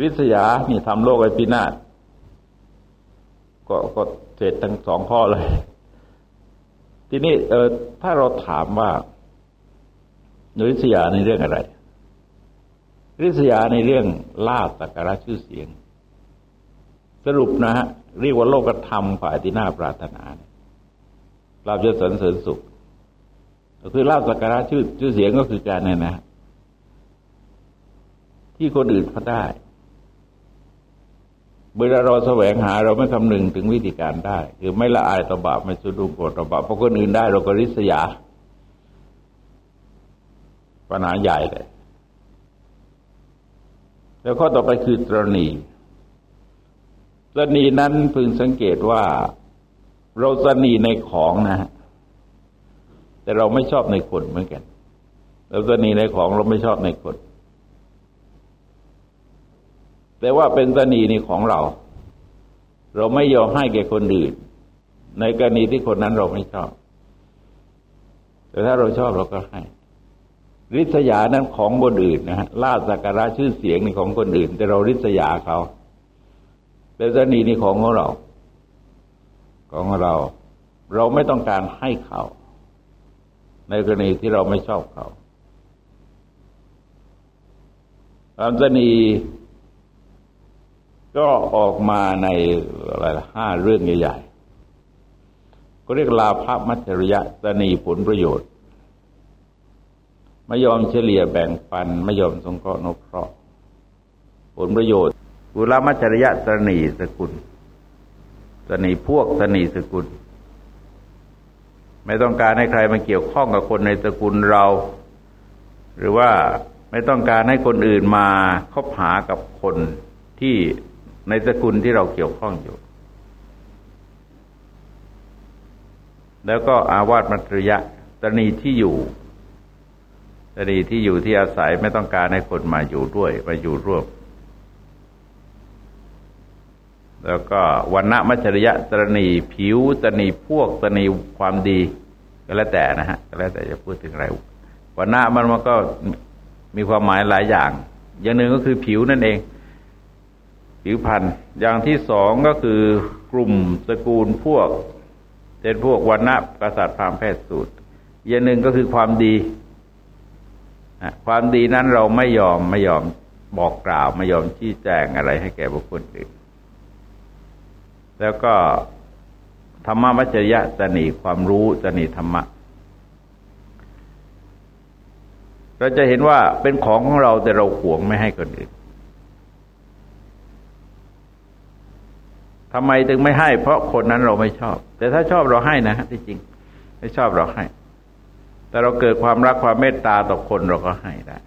Speaker 1: วิทยานี่ทำโลกไอ้พินาศก็ก็เสร็จทั้งสองข้อเลย ทีนี้เออถ้าเราถามว่าริษยาในเรื่องอะไรริษยาในเรื่องลาบสักการะชื่อเสียง สรุปนะฮะเรียกว่าโลกธรรมฝ่ายที่น่าปรารถนาลาบยศสรรเสริญสุข ก็คือลาบสักการะชื่อชื่อเสียงก็คือการเนี่ยนะ ที่คนอื่นเขาได้เวลาเราแสวงหาเราไม่คำนึงถึงวิธีการได้ คือไม่ละอายต่อบาปไม่สุดุกรธต่อบาปเพราะคนอื่นได้ เราก็ริษยา ปัญหาใหญ่เลย แล้วข้อต่อไปคือตรณีตรณีนั้นพึงสังเกตว่า เราสนีในของนะฮะ แต่เราไม่ชอบในคนเหมือนกันเราสนีในของเราไม่ชอบในคน แต่ว่าเป็นตนีนี่ของเรา เราไม่ยอมให้แก่คนอื่น ในกรณีที่คนนั้นเราไม่ชอบ แต่ถ้าเราชอบเราก็ให้ริษยานั้นของคนอื่นนะฮะลาสักการะชื่อเสียงนี่ของคนอื่น แต่เราริษยาเขาเป็นตนีนี่ของของเรา ของเรา เราไม่ต้องการให้เขา ในกรณีที่เราไม่ชอบเขาความตนีก็ออกมาในอะไรห้าเรื่องใหญ่ๆก็เรียกลาภมัจฉริยะตนีผลประโยชน์ ไม่ยอมเฉลี่ยแบ่งปัน ไม่ยอมสงเคราะห์นกเคราะห์ผลประโยชน์กุลมัจฉริยะตนีสกุลตนีพวกตนีสกุล ไม่ต้องการให้ใครมาเกี่ยวข้องกับคนในสกุลเรา หรือว่าไม่ต้องการให้คนอื่นมาคบหากับคนที่ในสกุลที่เราเกี่ยวข้องอยู่ แล้วก็อาวาสมัตรยะตนีที่อยู่ตนีที่อยู่ที่อาศัยไม่ต้องการให้คนมาอยู่ด้วยมาอยู่ร่วม แล้วก็วันณะมัจริยะตนีผิวตนีพวกตนีความดีก็แล้วแต่นะฮะก็แล้วแต่จะพูดถึงอะไรวันณะมันมันก็มีความหมายหลายอย่าง อย่างหนึ่งก็คือผิวนั่นเอง ผิวพันธ์อย่างที่สองก็คือกลุ่มสกุลพวกเป็นพวกวันณะกษัตริย์พราหมณ์แพทย์สูตร อย่างหนึ่งก็คือความดีความดีนั้นเราไม่ยอมไม่ยอมบอกกล่าว ไม่ยอมชี้แจงอะไรให้แก่บุคคลอื่น แล้วก็ธรรมะมัจยะจะหนีความรู้จะหนีธรรมะ เราจะเห็นว่าเป็นของของเราแต่เราหวงไม่ให้คนอื่นทำไมถึงไม่ให้ เพราะคนนั้นเราไม่ชอบ แต่ถ้าชอบเราให้นะที่จริง ไม่ชอบเราให้ แต่เราเกิดความรักความเมตตาต่อคนเราก็ให้ได้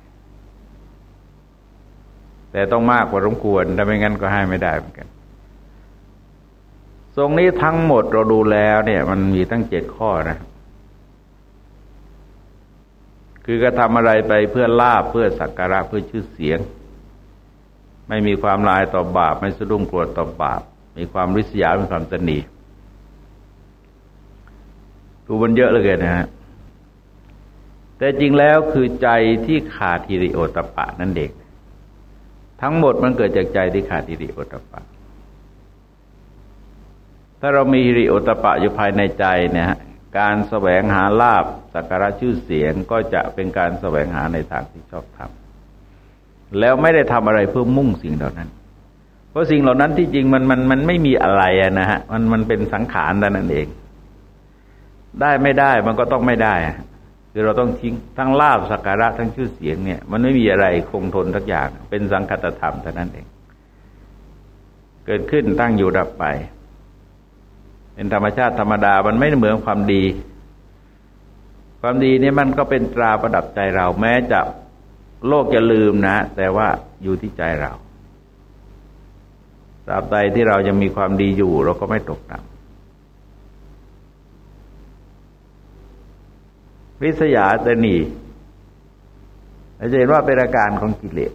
Speaker 1: แต่ต้องมากกว่าสมควรถ้าไม่งั้นก็ให้ไม่ได้เหมือนกัน ทรงนี้ทั้งหมดเราดูแล้วเนี่ยมันมีตั้งเจ็ดข้อนะ คือกระทำอะไรไปเพื่อลาบเพื่อสักการะเพื่อชื่อเสียง ไม่มีความลายต่อบาป ไม่สะดุ้งกลัวต่อบาป มีความริษยา มีความตนีดูมันเยอะเลยนะฮะแต่จริงแล้วคือใจที่ขาดฮิริโอตปะนั่นเองทั้งหมดมันเกิดจากใจที่ขาดฮิริโอตปะ ถ้าเรามีฮิริโอตปะอยู่ภายในใจเนี่ยการแสวงหาลาบสักการะชื่อเสียงก็จะเป็นการแสวงหาในทางที่ชอบทำแล้วไม่ได้ทำอะไรเพื่อมุ่งสิ่งเหล่านั้น เพราะสิ่งเหล่านั้นที่จริงมันมันมันไม่มีอะไรนะฮะมันมันเป็นสังขารแต่นั่นเอง ได้ไม่ได้มันก็ต้องไม่ได้คือเราต้องทิ้งทั้งลาบสักการะทั้งชื่อเสียงเนี่ย มันไม่มีอะไรคงทนทักอย่าง เป็นสังคตธรรมแต่นั้นเอง เกิดขึ้นตั้งอยู่ดับไป เป็นธรรมชาติธรรมดา มันไม่เหมือนความดี ความดีนี่มันก็เป็นตราประดับใจเรา แม้จะโลกจะลืมนะ แต่ว่าอยู่ที่ใจเราตราบใดที่เรายังมีความดีอยู่ เราก็ไม่ตกต่ำวิสยาตนีเราจะเห็นว่าเป็นอาการของกิเลส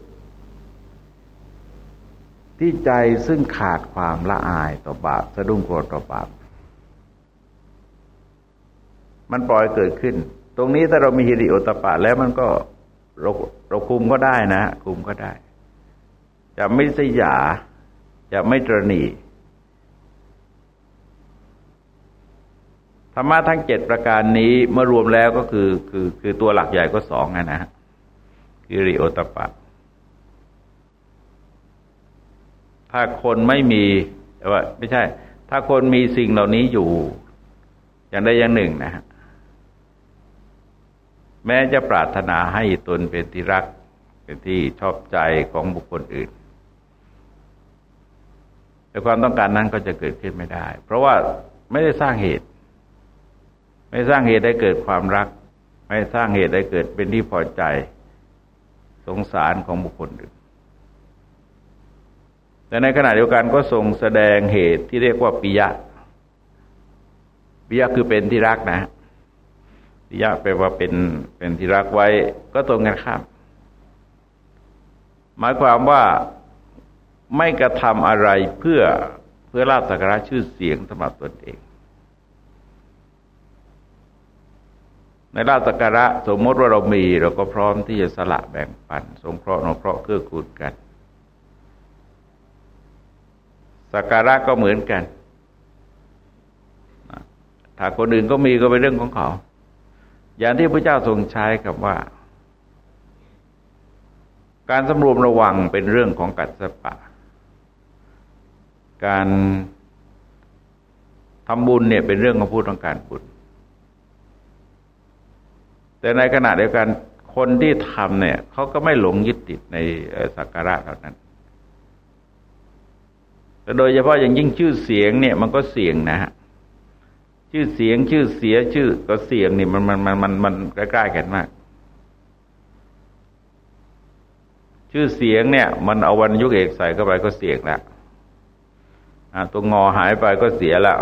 Speaker 1: ที่ใจซึ่งขาดความละอายต่อบาปสะดุ้งโกรธต่อบาป มันปล่อยเกิดขึ้น ตรงนี้ถ้าเรามีฮิริโอตปะแล้วมันก็เราเราคุมก็ได้นะ คุมก็ได้ จะไม่สยา จะไม่ตรณีธรรมะทั้งเจ็ดประการนี้เมื่อรวมแล้วก็คือคือคือตัวหลักใหญ่ก็สองนะฮะคือริโอตปะ ถ้าคนไม่มีว่าไม่ใช่ ถ้าคนมีสิ่งเหล่านี้อยู่ อย่างใดอย่างหนึ่งนะฮะ แม้จะปรารถนาให้ตนเป็นที่รัก เป็นที่ชอบใจของบุคคลอื่น แต่ความต้องการนั้นก็จะเกิดขึ้นไม่ได้ เพราะว่าไม่ได้สร้างเหตุ ไม่สร้างเหตุได้เกิดความรัก ไม่สร้างเหตุได้เกิดเป็นที่พอใจ สงสารของบุคคลอื่น แต่ในขณะเดียวกันก็ทรงแสดงเหตุที่เรียกว่าปิยะปิยะคือเป็นที่รักนะ ปิยะแปลว่าเป็นเป็นที่รักไว้ ก็ตรงกันข้าม หมายความว่าไม่กระทำอะไรเพื่อเพื่อลาบสักการะชื่อเสียงสำหรับตนเอง ในลาบสักการะสมมติว่าเรามี เราก็พร้อมที่จะสละแบ่งปัน สงเคราะห์นเคราะห์เกื้อกูลกันสักการะก็เหมือนกันถ้าคนอื่นก็มีก็เป็นเรื่องของเขา อย่างที่พระเจ้าทรงใช้คำว่า การสำรวมระวังเป็นเรื่องของกัจสปะ การทำบุญเนี่ยเป็นเรื่องของผู้ต้องการบุญ แต่ในขณะเดียวกันคนที่ทำเนี่ยเขาก็ไม่หลงยึดติดในสักการะเหล่านั้นแต่โดยเฉพาะอย่างยิ่งชื่อเสียงเนี่ยมันก็เสี่ยงนะฮะ ชื่อเสียงชื่อเสียชื่อก็เสียงนี่มันมันมันมันมันใกล้ๆกันมาก ชื่อเสียงเนี่ย มันเอาวันยุคเอกใส่เข้าไปก็เสียงแล้วตัวงอหายไปก็เสียแล้ว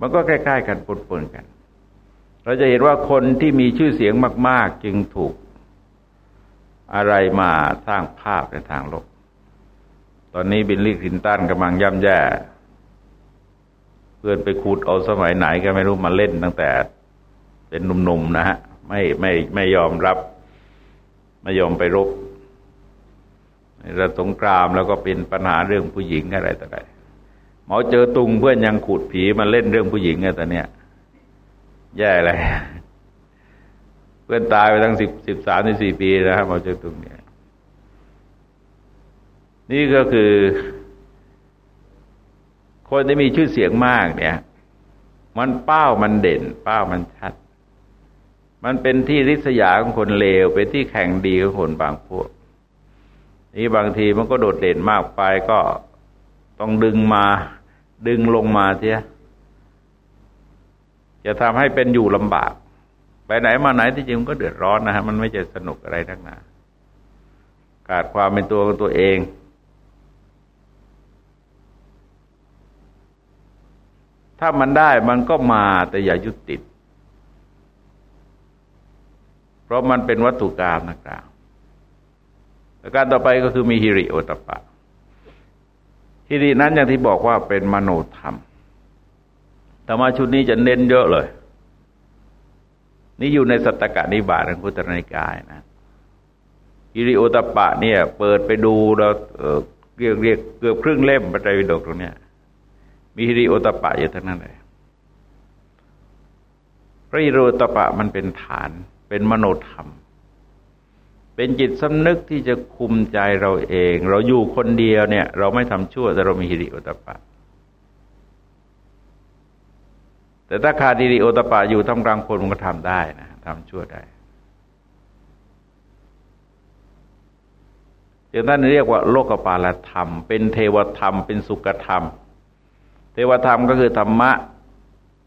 Speaker 1: มันก็ใกล้ๆกันปนๆกัน เราจะเห็นว่าคนที่มีชื่อเสียงมาก ๆ จึงถูก อะไรมาสร้างภาพในทางโลก ตอนนี้บินลี่คลินตันกำลังย่ำแย่ เพื่อนไปขุดเอาสมัยไหนก็ไม่รู้มาเล่นตั้งแต่ เป็นหนุ่มๆนะฮะไม่ไม่ไม่ยอมรับ ไม่ยอมไปรบในสงครามแล้วก็เป็นปัญหาเรื่องผู้หญิงอะไรต่ออะไรหมอเจอตุงเพื่อนยังขุดผีมาเล่นเรื่องผู้หญิงไงตอนเนี้ยแย่เลยเพื่อนตายไปตั้งสิบสิบสามสิบสี่ปีนะครับหมอเจอตุงเนี่ย นี่ก็คือ คนที่มีชื่อเสียงมากเนี่ย มันเป้ามันเด่น เป้ามันชัด มันเป็นที่ริษยาของคนเลว เป็นที่แข่งดีของคนบางพวก นี่บางทีมันก็โดดเด่นมากไปก็ต้องดึงมาดึงลงมาเทียจะทำให้เป็นอยู่ลำบาก ไปไหนมาไหนที่จริงมันก็เดือดร้อนนะฮะมันไม่จะสนุกอะไรทั้งนั้นขาดความเป็นตัวของตัวเอง ถ้ามันได้มันก็มาแต่อย่ายุดติด เพราะมันเป็นวัตถุกรรมนะครับประการต่อไปก็คือมีฮิริโอตปะฮิรินั้นอย่างที่บอกว่าเป็นมโนธรรมธรรมะชุดนี้จะเน้นเยอะเลย นี่อยู่ในสัตตกะนิบาตของพุทธนิกายนะฮิริโอตปะเนี่ย เปิดไปดูเราเรียกเรียกเกือบครึ่งเล่มพระไตรปิฎกตรงเนี้ย มีฮิริโอตปะอยู่ทั้งนั้นเลยพระฮิริโอตปะมันเป็นฐาน เป็นมโนธรรม เป็นจิตสำนึกที่จะคุมใจเราเอง เราอยู่คนเดียวเนี่ย เราไม่ทำชั่วแต่เรามีฮิริโอตปะแต่ถ้าขาดฮิริโอตปะอยู่ทำกลางคนมันก็ทำได้นะทำชั่วได้จึงท่านเรียกว่า โลกปาลธรรม เป็นเทวธรรม เป็นสุขธรรม ทวธรรมก็คือธรรมะ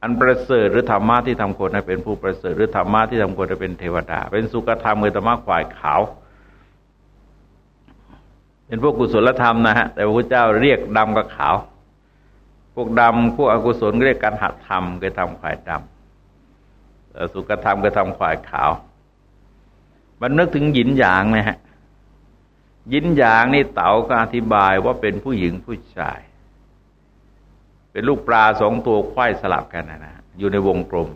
Speaker 1: อันประเสริฐหรือธรรมะที่ทำคนให้เป็นผู้ประเสริฐหรือธรรมะที่ทำคนให้เป็นเทวดา เป็นสุขธรรมคือธรรมะฝ่ายขาว เป็นพวกกุศลธรรมนะฮะแต่พระพุทธเจ้าเรียกดำกับขาว พวกดำพวกอกุศลเรียกการหัดธรรมคือทำฝ่ายดำสุขธรรมคือทำฝ่ายขาว มันนึกถึงหยินหยางนะฮะยินหยางนี่เต๋าก็อธิบายว่าเป็นผู้หญิงผู้ชาย เป็นลูกปลาสองตัวควายสลับกันนะนะอยู่ในวงกลม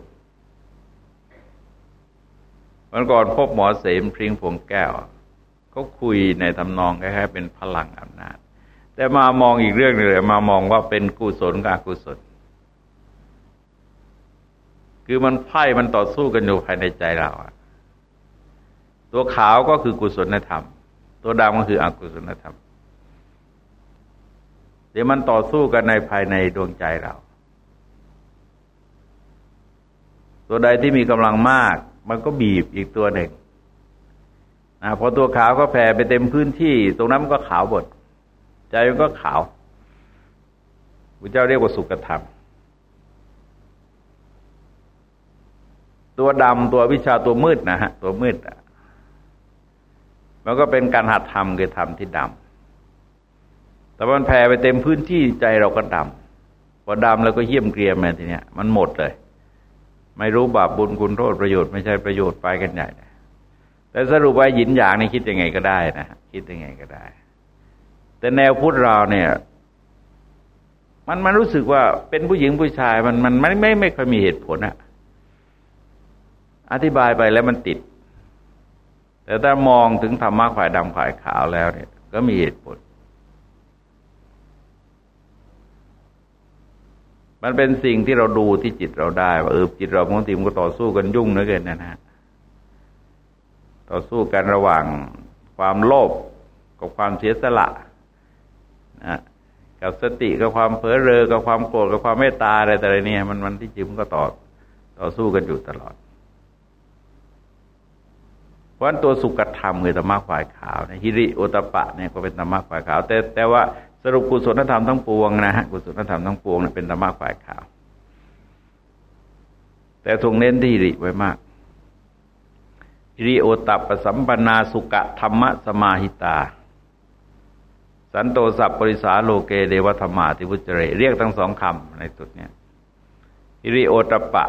Speaker 1: วันก่อนพบหมอเสมพริงผงแก้วเขาคุยในทำนองแคล้ายๆเป็นพลังอำนาจ แต่มามองอีกเรื่องนึงเลยมามองว่าเป็นกุศลกับอกุศล คือมันไพ่มันต่อสู้กันอยู่ภายในใจเราตัวขาวก็คือกุศลธรรม ตัวดำก็คืออกุศลธรรม ดี๋ยวมันต่อสู้กันในภายในดวงใจเรา ตัวใดที่มีกำลังมาก มันก็บีบอีกตัวหนึ่งนะพอตัวขาวก็แผ่ไปเต็มพื้นที่ ตรงนั้นมันก็ขาวหมดใจมันก็ขาวพระเจ้าเรียกว่าสุขธรรม ตัวดำตัววิชาตัวมืดนะฮะ ตัวมืดอะมันก็เป็นการหัดธรรมคือธรรมที่ดำ แต่มันแผ่ไปเต็มพื้นที่ใจเราก็ดำพอดำแล้วก็เยี่ยมเกรียมมาทีเนี้ยมันหมดเลย ไม่รู้บาปบุญคุณโทษประโยชน์ไม่ใช่ประโยชน์ไปกันใหญ่แต่สรุปว่าหยินอย่างนี่คิดยังไงก็ได้นะคิดยังไงก็ได้ แต่แนวพุทธเราเนี่ย มันมันรู้สึกว่าเป็นผู้หญิงผู้ชายมันมันไม่ไม่ไม่ค่อยมีเหตุผลอะอธิบายไปแล้วมันติด แต่ถ้ามองถึงธรรมะฝ่ายดำฝ่ายขาวแล้วเนี่ย ก็มีเหตุผล มันเป็นสิ่งที่เราดูที่จิตเราได้ว่าเออจิตเราบางทีมันก็ต่อสู้กันยุ่งเหลือเกินนะฮะต่อสู้กันระหว่างความโลภกับความเสียสละนะกับสติกับความเผลอเรอกับความโกรธกับความเมตตาอะไรแต่อะไรเนี่ยมันมันที่จริงมันก็ต่อต่อสู้กันอยู่ตลอดเพราะนั้นตัวสุกธรรมคือธรรมะฝ่ายขาวนะฮิริโอตปะเนี่ยก็เป็นธรรมะฝ่ายขาว แต่แต่ว่า สรุปกุศลธรรมทั้งปวงนะฮะกุศลธรรมทั้งปวงเนี่ยเป็นธรรมะฝ่ายขาว แต่ทรงเน้นที่ฮิริไว้มากริโอตัปสัมปนาสุกะธรรมะสมาหิตา สันโตสัพปริสาโลเกเดวธรรมาทิวุจเร เรียกทั้งสองคำในจุดนี้อิริโอตปะ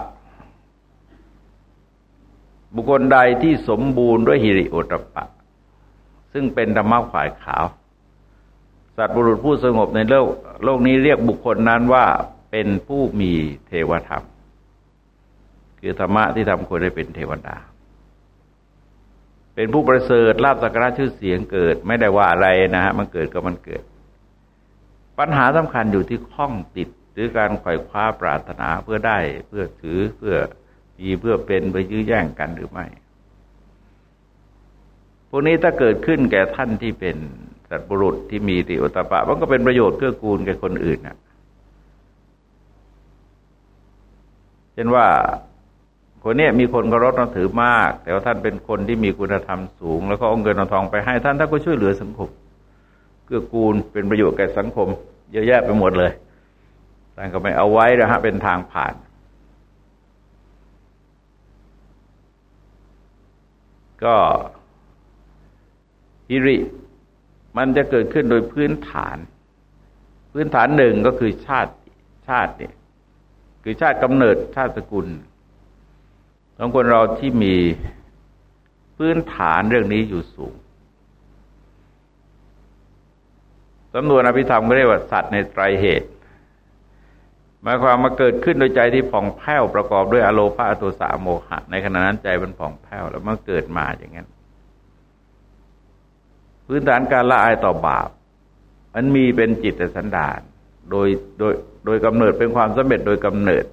Speaker 1: บุคคลใดที่สมบูรณ์ด้วยฮิริโอตปะ ซึ่งเป็นธรรมะฝ่ายขาว สัตว์บุรุษผู้สงบในโลกโลกนี้เรียกบุคคลนั้นว่าเป็นผู้มีเทวธรรม คือธรรมะที่ทำคนได้เป็นเทวดา เป็นผู้ประเสริฐลาบสักการะชื่อเสียงเกิด ไม่ได้ว่าอะไรนะฮะมันเกิดก็มันเกิด ปัญหาสำคัญอยู่ที่ข้องติดหรือการไขว่คว้าปรารถนาเพื่อได้เพื่อถือเพื่อมีเพื่อเป็นไปยื้อแย่งกันหรือไม่ พวกนี้ถ้าเกิดขึ้นแก่ท่านที่เป็น สัตบุรุษที่มีติอุตปะมันก็เป็นประโยชน์เพื่อกูลแก่คนอื่นนะเช่นว่าคนนี้มีคนเคารพนับถือมาก แต่ว่าท่านเป็นคนที่มีคุณธรรมสูง แล้วก็เอาเงินเอาทองไปให้ท่านท่านก็ช่วยเหลือสังคมเกื้อกูลเป็นประโยชน์แก่สังคม เยอะแยะไปหมดเลยท่านก็ไม่เอาไว้นะฮะเป็นทางผ่าน ก็ฮิริ มันจะเกิดขึ้นโดยพื้นฐาน พื้นฐานหนึ่งก็คือชาติชาติเนี่ยคือชาติกำเนิดชาติสกุลของคนเราที่มีพื้นฐานเรื่องนี้อยู่สูงสำนวนอภิธรรมก็เรียกว่าสัตว์ในไตรเหตุหมายความมาเกิดขึ้นโดยใจที่ผ่องแผ้วประกอบด้วยอโลภาอโทสะโมหะ ในขณะนั้นใจมันผ่องแผ้วแล้วมันเกิดมาอย่างนั้น พื้นฐานการละอายต่อบาป มันมีเป็นจิตสันดานโดยโดยโดยกำเนิดเป็นความสำเร็จโดยกำเนิด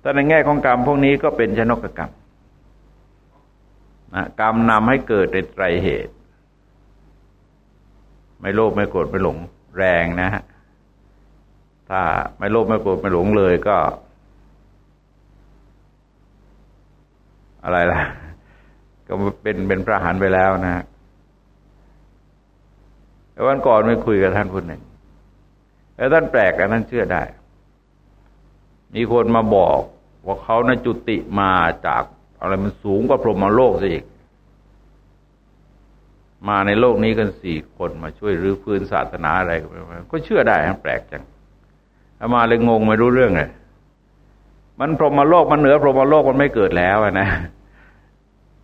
Speaker 1: แต่ในแง่ของกรรมพวกนี้ก็เป็นชนกกรรมนะกรรมนำให้เกิดในไตรเหตุ ไม่โลภไม่โกรธไม่หลงแรงนะฮะ ถ้าไม่โลภไม่โกรธไม่หลงเลยก็ อะไรล่ะ ก็เป็นเป็นพระหันไปแล้วนะ วันก่อนไม่คุยกับท่านคนหนึ่งแล้วท่านแปลกอันนั้นเชื่อได้ มีคนมาบอกว่าเขานะจุติมาจากอะไรมันสูงกว่าพรหมโลกซะอีก มาในโลกนี้กันสี่คนมาช่วยรื้อฟื้นศาสนาอะไรก็เชื่อได้ฮะแปลกจังถ้ามาเลยงงไม่รู้เรื่องเลยมันพรหมโลกมันเหนือพรหมโลกมันไม่เกิดแล้วนะ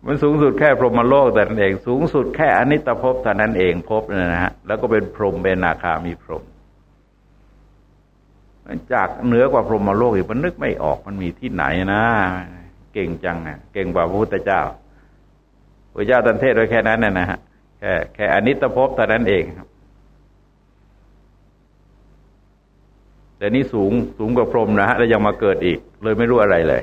Speaker 1: มันสูงสุดแค่พรหมโลกแต่นั้นเอง สูงสุดแค่อนิจจภพแต่นั้นเองภพนะฮะแล้วก็เป็นพรหมเป็นนาคามีพรหมจากเหนือกว่าพรหมโลกอีกมันนึกไม่ออกมันมีที่ไหนนะ เก่งจังนะเก่งกว่าพระพุทธเจ้าพระเจ้าตันเทศไว้แค่นั้นนะฮะแค่แค่อนิจตภพแต่นั้นเองครับแต่นี้สูงสูงกว่าพรหมนะฮะแล้วยังมาเกิดอีก เลยไม่รู้อะไรเลย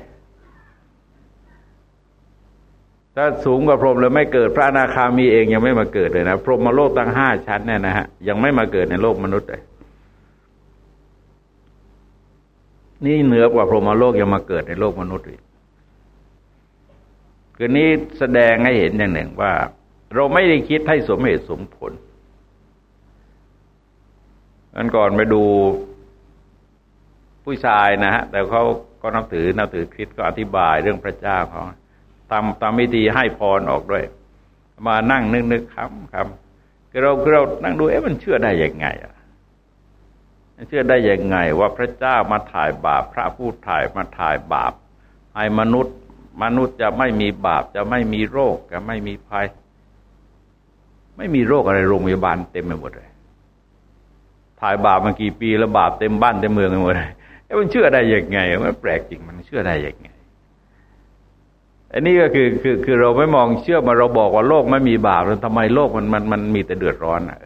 Speaker 1: ถ้าสูงกว่าพรหมแล้วไม่เกิดพระอนาคามีเองยังไม่มาเกิดเลยนะพรหมมาโลกตั้งห้าชั้นเนี่ยนะฮะยังไม่มาเกิดในโลกมนุษย์เลยนี่เหนือกว่าพรหมโลกยังมาเกิดในโลกมนุษย์อีกคือนี้แสดงให้เห็นอย่างหนึ่งว่า เราไม่ได้คิดให้สมเหตุสมผลอันก่อนไปดูผู้ชายนะฮะแต่เขาก็นับถือนับถือคริสก็อธิบายเรื่องพระเจ้าเขา ตามตามวิธีให้พรออกด้วย มานั่งนึกนึกคำคำคือเราคือเรานั่งดูเอ๊ะมันเชื่อได้ยังไงอะเชื่อได้ยังไง ว่าพระเจ้ามาถ่ายบาป พระผู้ถ่ายมาถ่ายบาปให้มนุษย์ มนุษย์จะไม่มีบาปจะไม่มีโรคจะไม่มีภัย ไม่มีโรคอะไรโรงพยาบาลเต็มไปหมดเลยถ่ายบาปมากี่ปีแล้วบาปเต็มบ้านเต็มเมืองไปหมดเลยมันเชื่อได้ยังไงมันแปลกจริงมันเชื่อได้ยังไง อันนี้ก็คือคือคือเราไม่มองเชื่อมาเราบอกว่าโลกไม่มีบาปแล้วทำไมโลกมันมันมันมีแต่เดือดร้อนอะ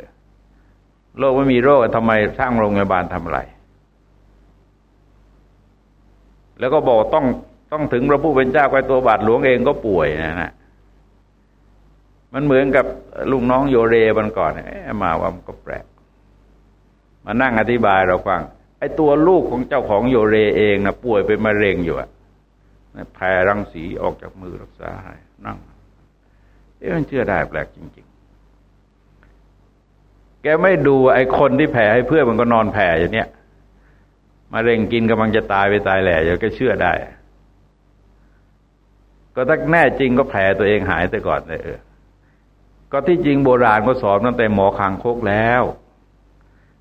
Speaker 1: โลกไม่มีโรคทำไมสร้างโรงพยาบาลทำอะไร แล้วก็บอกต้องต้องถึงพระผู้เป็นเจ้าไปตัวบาทหลวงเองก็ป่วยนะฮะมันเหมือนกับลุงน้องโยเรบันก่อนมาว่ามันก็แปลกมานั่งอธิบายเราฟังไอ้ตัวลูกของเจ้าของโยเรเองนะป่วยเป็นมะเร็งอยู่อะ แผ่รังสีออกจากมือรักษาให้นั่งเอ๊ะมันเชื่อได้แปลกจริง ๆ แกไม่ดูไอ้คนที่แผ่ให้เพื่อนมันก็นอนแผ่อย่างเนี้ยมะเร็งกินกำลังจะตายไปตายแหล่อย่าก็เชื่อได้ ก็ถ้าแน่จริงก็แผ่ตัวเองหายแต่ก่อนเลยเออ ก็ที่จริงโบราณก็สอนตั้งแต่หมอคางคกแล้ว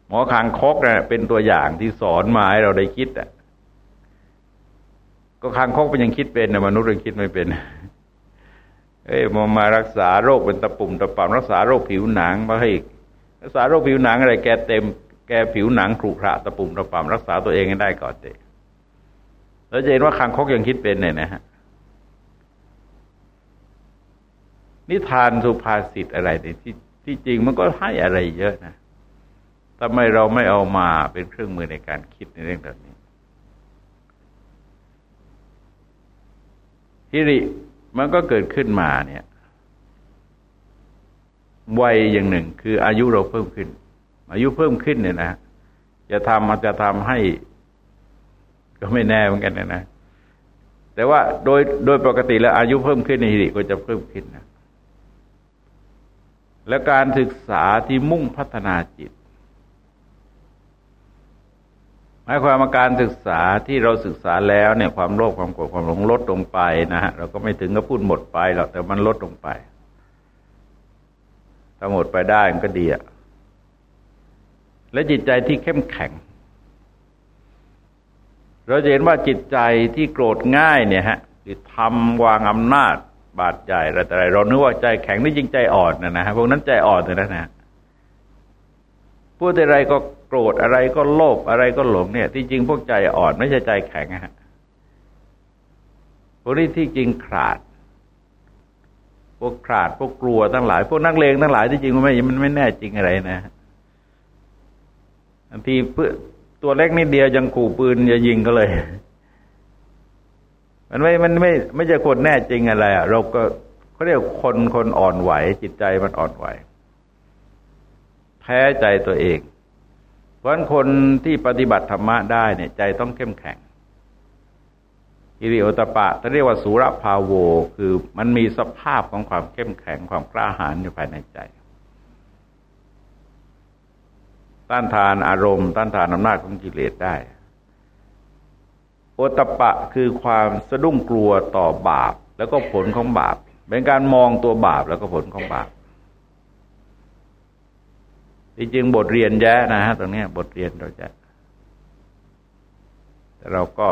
Speaker 1: หมอคางคกเนะ่ยเป็นตัวอย่างที่สอนมาให้เราได้คิดอะ ก็คางคกเป็นยังคิดเป็นนะมนุษย์ยังคิดไม่เป็น เอ้ยมามารักษาโรคเป็นตะปุ่มตะป่ำรักษาโรคผิวหนังมาให้รักษาโรคผิวหนังอะไร แกเต็ม แกผิวหนังขรุขระตะปุ่มตะป่ำรักษาตัวเองให้ได้ก่อนเตะแล้วจะเห็นว่าคางคกยังคิดเป็นเนี่ยนะฮะนิทานสุภาษิตอะไรเนี่ยที่ที่จริงมันก็ให้อะไรเยอะนะทำไมเราไม่เอามาเป็นเครื่องมือในการคิดในเรื่องแบบนี้ ฮิริมันก็เกิดขึ้นมาเนี่ยวัยอย่างหนึ่ง คืออายุเราเพิ่มขึ้น อายุเพิ่มขึ้นเนี่ยนะจะทำมันจะทำให้ ก็ไม่แน่เหมือนกันนะนะแต่ว่าโดยโดยปกติแล้วอายุเพิ่มขึ้นในฮิริก็จะเพิ่มขึ้นนะและการศึกษาที่มุ่งพัฒนาจิต มายความว่าการศึกษาที่เราศึกษาแล้วเนี่ยความโลภความโกรธความหลงลดลงไปนะฮะเราก็ไม่ถึงกับพูดหมดไปหรอกแต่มันลดลงไป ถ้าหมดไปได้มันก็ดีอะและจิตใจที่เข้มแข็ง เราจะเห็นว่าจิตใจที่โกรธง่ายเนี่ยฮะที่ทำวางอำนาจ บาดใจอะไรแต่ไรเรานึกว่าใจแข็งนี่จริงใจอ่อนนะนะฮะพวกนั้นใจอ่อนเลยนะนะพูดอะไรก็ โกรธอะไรก็โลภอะไรก็หลงเนี่ยที่จริงพวกใจอ่อนไม่ใช่ใจแข็งฮะพวกนี้ที่จริงขาด พวกขาดพวกกลัวทั้งหลาย พวกนักเลงทั้งหลายที่จริงมันไม่มันไม่แน่จริงอะไรนะบางทีเพื่อตัวเล็กนิดเดียวยังขู่ปืนจะยิงก็เลย มันไม่ มันไม่ ไม่ใช่คนแน่จริงอะไรอะเราก็เขาเรียกคนคนอ่อนไหว จิตใจมันอ่อนไหว แพ้ใจตัวเอง เพราะฉะนั้นคนที่ปฏิบัติธรรมะได้เนี่ยใจต้องเข้มแข็งอิริโอตปะจะเรียกว่าสุรภาโว คือมันมีสภาพของความเข้มแข็งความกล้าหาญอยู่ภายในใจ ต้านทานอารมณ์ ต้านทานอำนาจของกิเลสได้ โอตปะคือความสะดุ้งกลัวต่อบาป แล้วก็ผลของบาป เป็นการมองตัวบาปแล้วก็ผลของบาป จริงๆบทเรียนแย่นะฮะตรงนี้บทเรียนเราจะแต่เราก็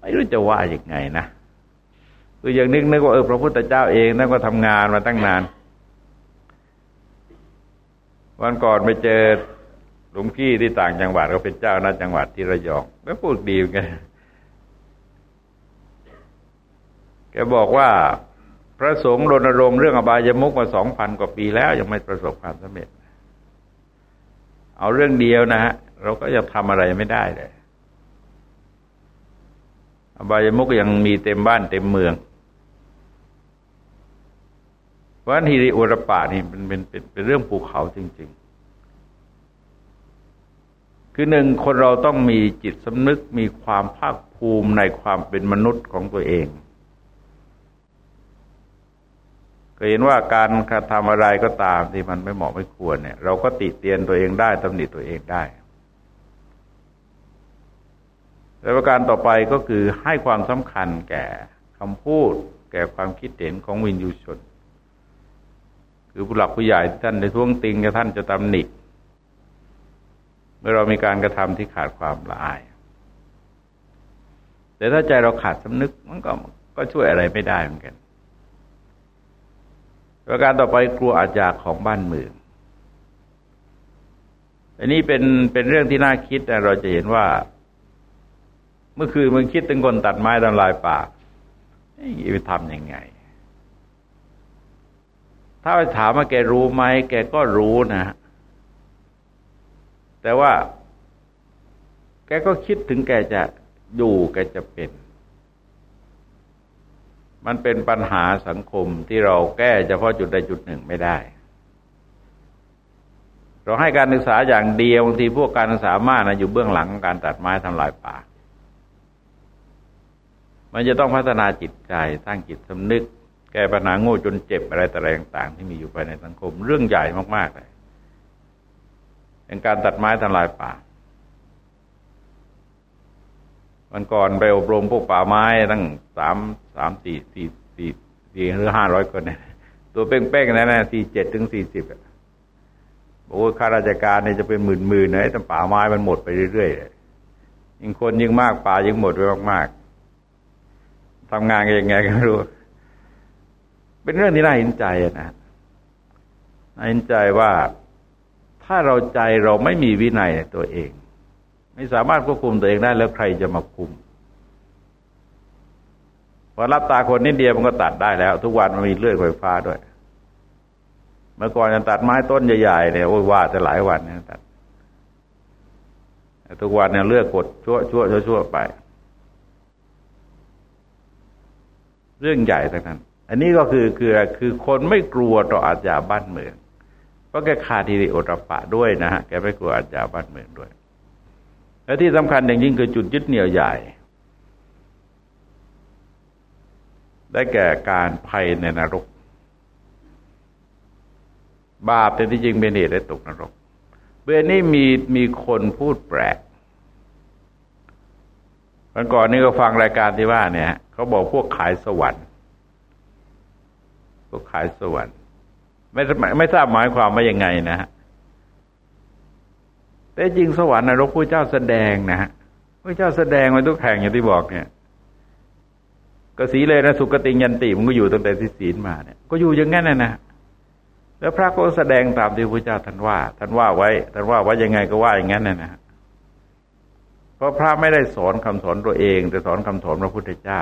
Speaker 1: ไม่รู้จะว่าอย่างไงนะคืออย่างนึกนึกว่าเออพระพุทธเจ้าเองนั่นก็ทำงานมาตั้งนาน วันก่อนไปเจอหลวงพี่ที่ต่างจังหวัดก็เป็นเจ้านาจังหวัดที่ระยองแล้วพูดดีกันแกบอกว่า พระสงฆ์รณรงค์เรื่องอบายมุกมาสองพันกว่าปีแล้วยังไม่ประสบความสำเร็จ เอาเรื่องเดียวนะฮะเราก็ยังทำอะไรไม่ได้เลย อบายมุกยังมีเต็มบ้านเต็มเมืองเพราะฮิริโอรปานี่เป็นเป็นเป็นเป็นเรื่องภูเขาจริง ๆ คือหนึ่งคนเราต้องมีจิตสำนึกมีความภาคภูมิในความเป็นมนุษย์ของตัวเอง ก็เห็นว่าการกระทำอะไรก็ตามที่มันไม่เหมาะไม่ควรเนี่ย เราก็ติเตียนตัวเองได้ตำหนิตัวเองได้และประการต่อไปก็คือให้ความสำคัญแก่คำพูด แก่ความคิดเห็นของวินยูชน คือผู้หลักผู้ใหญ่ท่านในท้วงติงกับท่านจะตำหนิเมื่อเรามีการกระทำที่ขาดความละอาย แต่ถ้าใจเราขาดสำนึกมันก็ก็ช่วยอะไรไม่ได้เหมือนกัน ประการต่อไปกลัวอาชญาของบ้านเมืองอันนี้เป็นเป็นเรื่องที่น่าคิดนะเราจะเห็นว่า เมื่อคืนมึงคิดถึงคนตัดไม้ทำลายป่าไปทำยังไง ถ้าไปถามว่าแกรู้ไหมแกก็รู้นะ แต่ว่า แกก็คิดถึงแกจะอยู่แกจะเป็น มันเป็นปัญหาสังคมที่เราแก้เฉพาะจุดใดจุดหนึ่งไม่ได้ เราให้การศึกษาอย่างเดียวบางทีพวกการศึกษามากนะอยู่เบื้องหลังการตัดไม้ทำลายป่า มันจะต้องพัฒนาจิตใจสร้างจิตสำนึก แก้ปัญหาโง่จนเจ็บอะไรต่างๆ ที่มีอยู่ภายในสังคม เรื่องใหญ่มากๆเลยเป็นการตัดไม้ทำลายป่า มันก่อนไปอบรมพวกป่าไม้ตั้งสามสามสี่สี่สี่สี่หรือห้าร้อยคนเนี่ยตัวเป้งๆนั่นนะสี่เจ็ดถึงสี่สิบโอ้ข้าราชการเนี่ยจะเป็นหมื่นๆนะแต่ป่าไม้มันหมดไปเรื่อยๆยิ่งคนยิ่งมากป่ายิ่งหมดไปมากๆทำงานยังไงก็ไม่รู้ เป็นเรื่องที่น่าเห็นใจนะน่าเห็นใจว่าถ้าเราใจเราไม่มีวินัยในตัวเอง ไม่สามารถควบคุมตัวเองได้แล้วใครจะมาคุมพอรับตาคนนิดเดียวมันก็ตัดได้แล้ว ทุกวันมันมีเลื่อยไฟฟ้าด้วย เมื่อก่อนจะตัดไม้ต้นใหญ่ๆเนี่ยโอ้ยว่าจะหลายวันเนี่ยตัดทุกวันเนี่ยเลือกกดชั่วชั่วชั่วชั่วไป เรื่องใหญ่ทั้งนั้น อันนี้ก็คือคือคือคนไม่กลัวต่ออาญาบ้านเมืองเพราะแกขาดทีริโอตปะด้วยนะฮะแกไม่กลัวอาญาบ้านเมืองด้วย และที่สำคัญอย่างยิ่งคือจุดยึดเหนี่ยวใหญ่ ได้แก่การภัยในนรก บาปแต่ที่จริงเป็นเหตุให้ตกนรกเบื้อนี้มีมีคนพูดแปลกวันก่อนนี้ก็ฟังรายการที่ว่าเนี่ยเขาบอกพวกขายสวรรค์ พวกขายสวรรค์ ไม่ไม่ทราบหมายความว่ายังไงนะฮะ แต่จริงสวรรค์นรกพระเจ้าแสดงนะฮะพระเจ้าแสดงไว้ทุกแห่งอย่างที่บอกเนี่ยกสีเลยนะสุกติยันติมันก็อยู่ตั้งแต่ที่ศีลมาเนี่ยก็อยู่อย่างนั้นนะนะแล้วพระก็แสดงตามที่พระเจ้าท่านว่า ท่านว่าไว้ท่านว่าไว้ยังไงก็ว่าอย่างนั้นนะนะเพราะพระไม่ได้สอนคำสอนตัวเอง แต่สอนคำสอนพระพุทธเจ้า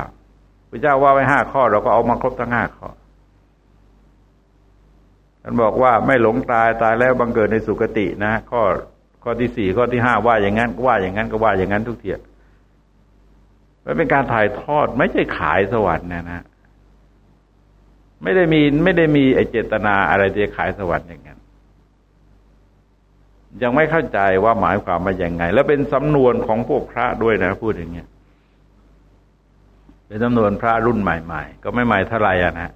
Speaker 1: พระเจ้าว่าไว้ห้าข้อเราก็เอามาครบทั้งห้าข้อท่านบอกว่าไม่หลงตายตายแล้วบังเกิดในสุคตินะ ข้อ ข้อที่สี่ข้อที่ห้าว่าอย่างนั้นก็ว่าอย่างนั้นก็ว่าอย่างนั้นทุกเทียมันเป็นการถ่ายทอดไม่ใช่ขายสวรรค์นะนะไม่ได้มีไม่ได้มีไอเจตนาอะไรจะขายสวรรค์อย่างนั้น ยังไม่เข้าใจว่าหมายความว่าอย่างไง แล้วเป็นสำนวนของพวกพระด้วยนะพูดอย่างเงี้ยเป็นสำนวนพระรุ่นใหม่ ๆ ก็ไม่ใหม่เท่าไหร่อะนะ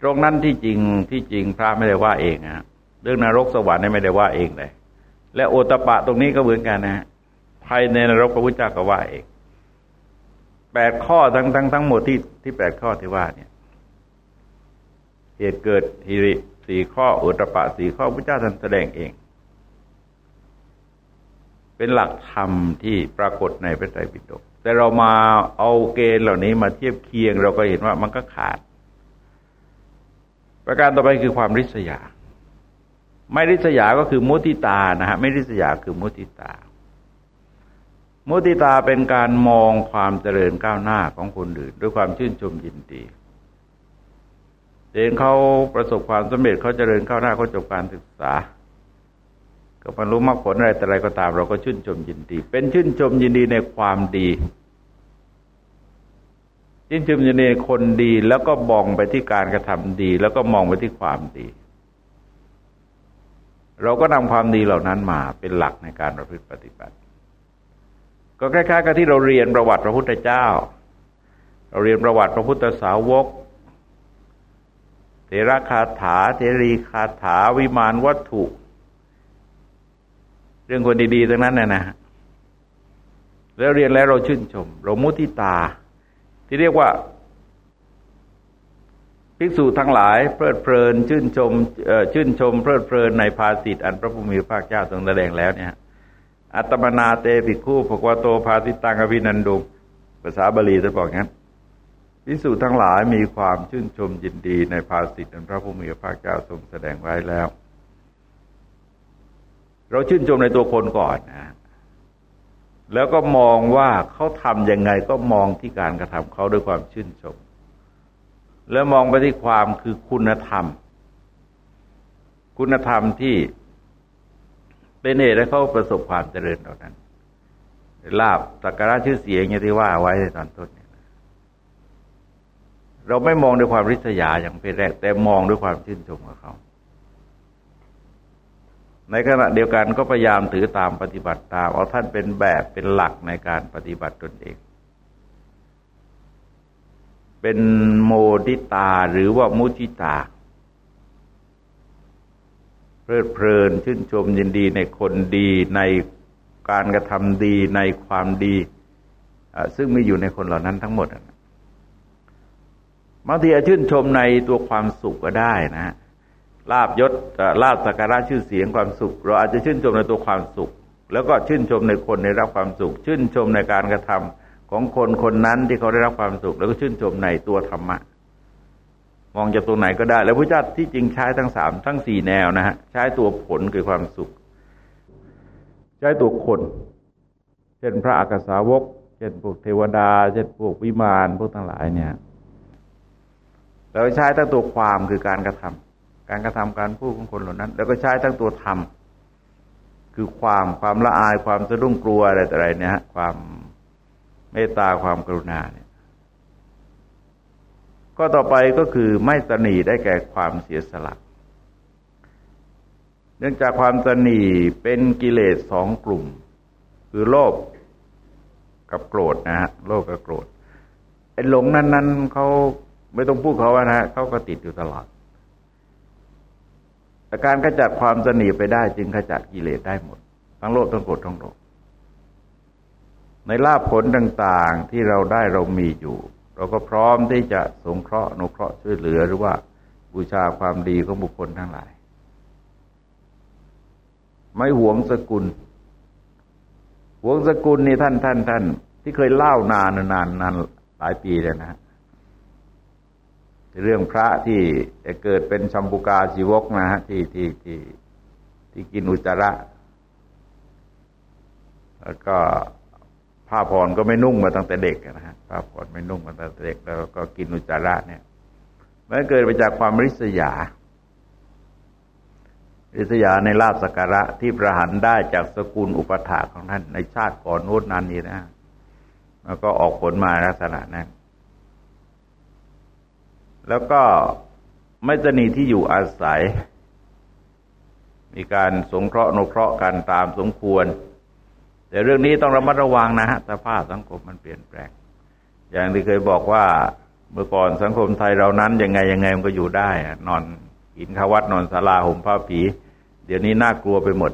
Speaker 1: ตรงนั้นที่จริงที่จริงพระไม่ได้ว่าเองนะ เรื่องนรกสวรรค์นี่ไม่ได้ว่าเองเลย และโอตปะตรงนี้ก็เหมือนกันนะภายในนรกพระพุทธเจ้าก็ว่าเองแปดข้อทั้งทั้งทั้งหมดที่ที่แปดข้อที่ว่าเนี่ย เหตุเกิดฮิริสี่ข้อโอตปะสี่ข้อพระเจ้าท่านแสดงเอง เป็นหลักธรรมที่ปรากฏในพระไตรปิฎกแต่เรามาเอาเกณฑ์เหล่านี้มาเทียบเคียง เราก็เห็นว่ามันก็ขาด ประการต่อไปคือความริษยา ไม่ริษยาก็คือมุติตานะฮะไม่ริษยาคือมุติตา มุติตาเป็นการมองความเจริญก้าวหน้าของคนอื่น ด้วยความชื่นชมยินดีเห็นเขาประสบความสำเร็จเขาเจริญก้าวหน้าเขาจบการศึกษา ก็บรรลุมรรคผลอะไรแต่อะไรก็ตาม เราก็ชื่นชมยินดี เป็นชื่นชมยินดีในความดีชื่นชมยินดีคนดีแล้วก็มองไปที่การกระทำดี แล้วก็มองไปที่ความดี เราก็นำความดีเหล่านั้นมาเป็นหลักในการประพฤติปฏิบัติ ก็คล้ายๆกับที่เราเรียนประวัติพระพุทธเจ้า เราเรียนประวัติพระพุทธสาวกเทระคาถาเทรีคาถาวิมานวัตถุ เรื่องคนดีๆทั้งนั้นนะนะแล้วเรียนแล้วเราชื่นชม เรามุทิตา ที่เรียกว่า ภิกษุทั้งหลายเพลิดเพลินชื่นชมชื่นชมเพลิดเพลินในภาสิทธิอันพระผู้มีพระเจ้าทรงแสดงแล้วเนี่ยอัตมนาเตปิคู่ภควโตภาสิตังอภินันดุภาษาบาลีจะบอกงั้นภิกษุทั้งหลายมีความชื่นชมยินดีในภาสิทธิอันพระผู้มีพระเจ้าทรงแสดงไว้แล้ว เราชื่นชมในตัวคนก่อนนะแล้วก็มองว่าเขาทำยังไงก็มองที่การกระทำเขาด้วยความชื่นชม แล้วมองไปที่ความคือคุณธรรม คุณธรรมที่เป็นเหตุให้เขาประสบความเจริญเหล่านั้นลาบสักการะชื่อเสียงอย่างที่ว่าไว้ในตอนต้นเนี่ยเราไม่มองด้วยความริษยาอย่างเป็นแรก แต่มองด้วยความชื่นชมกับเขา ในขณะเดียวกันก็พยายามถือตามปฏิบัติตามเอาท่านเป็นแบบเป็นหลักในการปฏิบัติตนเอง เป็นโมดิตาหรือว่ามุจิตา เพลิดเพลินชื่นชมยินดีในคนดีในการกระทำดีในความดี ซึ่งมีอยู่ในคนเหล่านั้นทั้งหมดบางทีชื่นชมในตัวความสุขก็ได้นะลาบยศลาบสักการะชื่อเสียงความสุข เราอาจจะชื่นชมในตัวความสุข แล้วก็ชื่นชมในคนในรับความสุข ชื่นชมในการกระทำ ของคนคนนั้นที่เขาได้รับความสุข แล้วก็ชื่นชมในตัวธรรมะ มองจากตรงไหนก็ได้ แล้วพระเจ้าที่จริงใช้ทั้งสามทั้งสี่แนวนะฮะใช้ตัวผลคือความสุข ใช้ตัวคน เช่นพระอักษาวก เช่นพวกเทวดา เช่นพวกวิมานพวกทั้งหลายเนี่ยเราใช้ทั้งตัวความคือการกระทำการกระทำการพูดของคนเหล่านั้น แล้วก็ใช้ทั้งตัวธรรมคือความความละอายความสะดุ้งกลัวอะไรต่ออะไรเนี่ยฮะความ เมตตาความกรุณาเนี่ยก็ต่อไปก็คือไม่ตนีได้แก่ความเสียสละเนื่องจากความตนีเป็นกิเลสสองกลุ่ม คือโลภกับโกรธนะฮะโลภกับโกรธไอ้หลงนั้นนั้นเขาไม่ต้องพูดเขาว่านะเขาก็ติดอยู่ตลอดแต่การขจัดความสนีไปได้จึงขจัดกิเลสได้หมด ทั้งโลภทั้งโกรธทั้งโลภ ในลาภผลต่างๆที่เราได้เรามีอยู่ เราก็พร้อมที่จะสงเคราะห์นุเคราะห์ช่วยเหลือหรือว่าบูชาความดีของบุคคลทั้งหลาย ไม่หวงสกุลหวงสกุลนี่ท่านท่านท่าน ที่เคยเล่านานนานนานหลายปีเลยนะ เรื่องพระที่เกิดเป็นชัมบุกาชีวกนะฮะที่ที่ที่ที่กินอุจจาระ แล้วก็ ผ้าผ่อนก็ไม่นุ่งมาตั้งแต่เด็กนะฮะผ้าผ่อนไม่นุ่งมาตั้งแต่เด็กแล้วก็กินอุจจาระเนี่ยมันเกิดมาจากความริษยา ริษยาในลาบสการะที่ประหันได้จากสกุลอุปถาของท่านในชาติก่อนโน้นนานนี้นะแล้วก็ออกผลมาลักษณะนั้นแล้วก็ไม่ตนีที่อยู่อาศัย มีการสงเคราะห์นุเคราะห์กันตามสมควร แต่เรื่องนี้ต้องระมัดระวังนะฮะสภาพสังคมมันเปลี่ยนแปลง อย่างที่เคยบอกว่าเมื่อก่อนสังคมไทยเรานั้นยังไงยังไงมันก็อยู่ได้ นอนกินข้าวัดนอนศาลาห่มผ้าผี เดี๋ยวนี้น่ากลัวไปหมด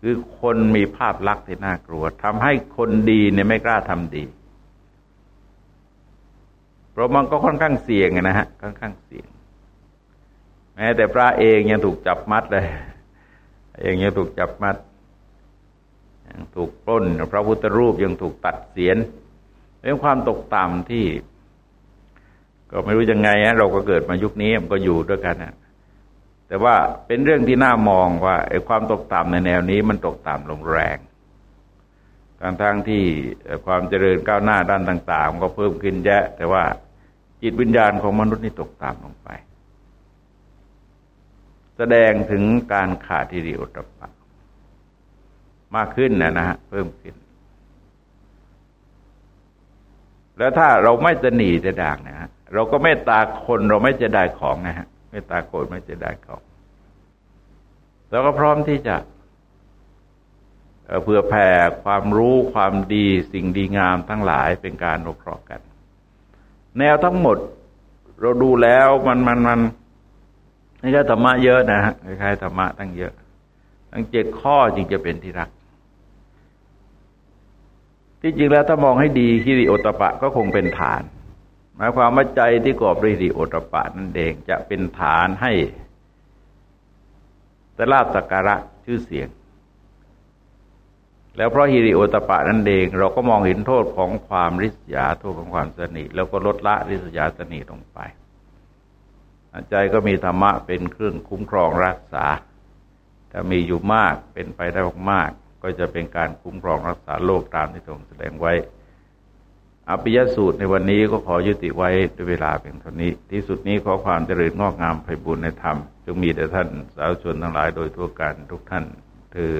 Speaker 1: คือคนมีภาพลักษณ์ที่น่ากลัวทำให้คนดีเนี่ยไม่กล้าทำดี เพราะมันก็ค่อนข้างเสี่ยงนะฮะค่อนข้างเสี่ยงแม้แต่พระเองยังถูกจับมัดเลย เองยังถูกจับมัดยังถูกปล้น พระพุทธรูปยังถูกตัดเสียนเป็นความตกต่ำที่ ก็ไม่รู้ยังไงฮะเราก็เกิดมายุคนี้มันก็อยู่ด้วยกันนะแต่ว่าเป็นเรื่องที่น่ามองว่าไอ้ความตกต่ำในแนวนี้มันตกต่ำลงแรงทั้งทั้งที่ความเจริญก้าวหน้าด้านต่าง ๆ ก็เพิ่มขึ้นแยะ แต่ว่าจิตวิญญาณของมนุษย์นี่ตกต่ำลงไป แสดงถึงการขาดที่ริโอตปะมากขึ้นนะนะฮะเพิ่มขึ้น แล้วถ้าเราไม่จะหนีจะด่างนะฮะเราก็ไม่ตาคนเราไม่จะได้ของนะฮะไม่ตาโกรธไม่จะได้ของเราก็พร้อมที่จะเพื่อแผ่ความรู้ความดีสิ่งดีงามทั้งหลายเป็นการรบเคราะห์กัน แนวทั้งหมด เราดูแล้วมันมันมันนี่ ก็ธรรมะเยอะนะฮะคล้ายๆธรรมะตั้งเยอะทั้งเจ็ดข้อจริงจะเป็นที่รัก ที่จริงแล้วถ้ามองให้ดีฮิริโอตปะก็คงเป็นฐาน หมายความว่าใจที่กอบริริโอตปะนั่นเองจะเป็นฐานให้แต่ลาบสักการะชื่อเสียง แล้วเพราะฮิริโอตปะนั่นเอง เราก็มองเห็นโทษของความริษยาโทษของความสนิทแล้วก็ลดละริษยาสนิทลงไป ใจก็มีธรรมะเป็นเครื่องคุ้มครองรักษา ถ้ามีอยู่มากเป็นไปได้มากก็จะเป็นการคุ้มครองรักษาโลกตามที่ทรงแสดงไว้ อภิยสูตรในวันนี้ก็ขอยุติไว้ด้วยเวลาเพียงเท่านี้ ที่สุดนี้ขอความเจริญงอกงามไพบุญในธรรม จงมีแด่ท่านสาวชนทั้งหลายโดยทั่วกันทุกท่านเธอ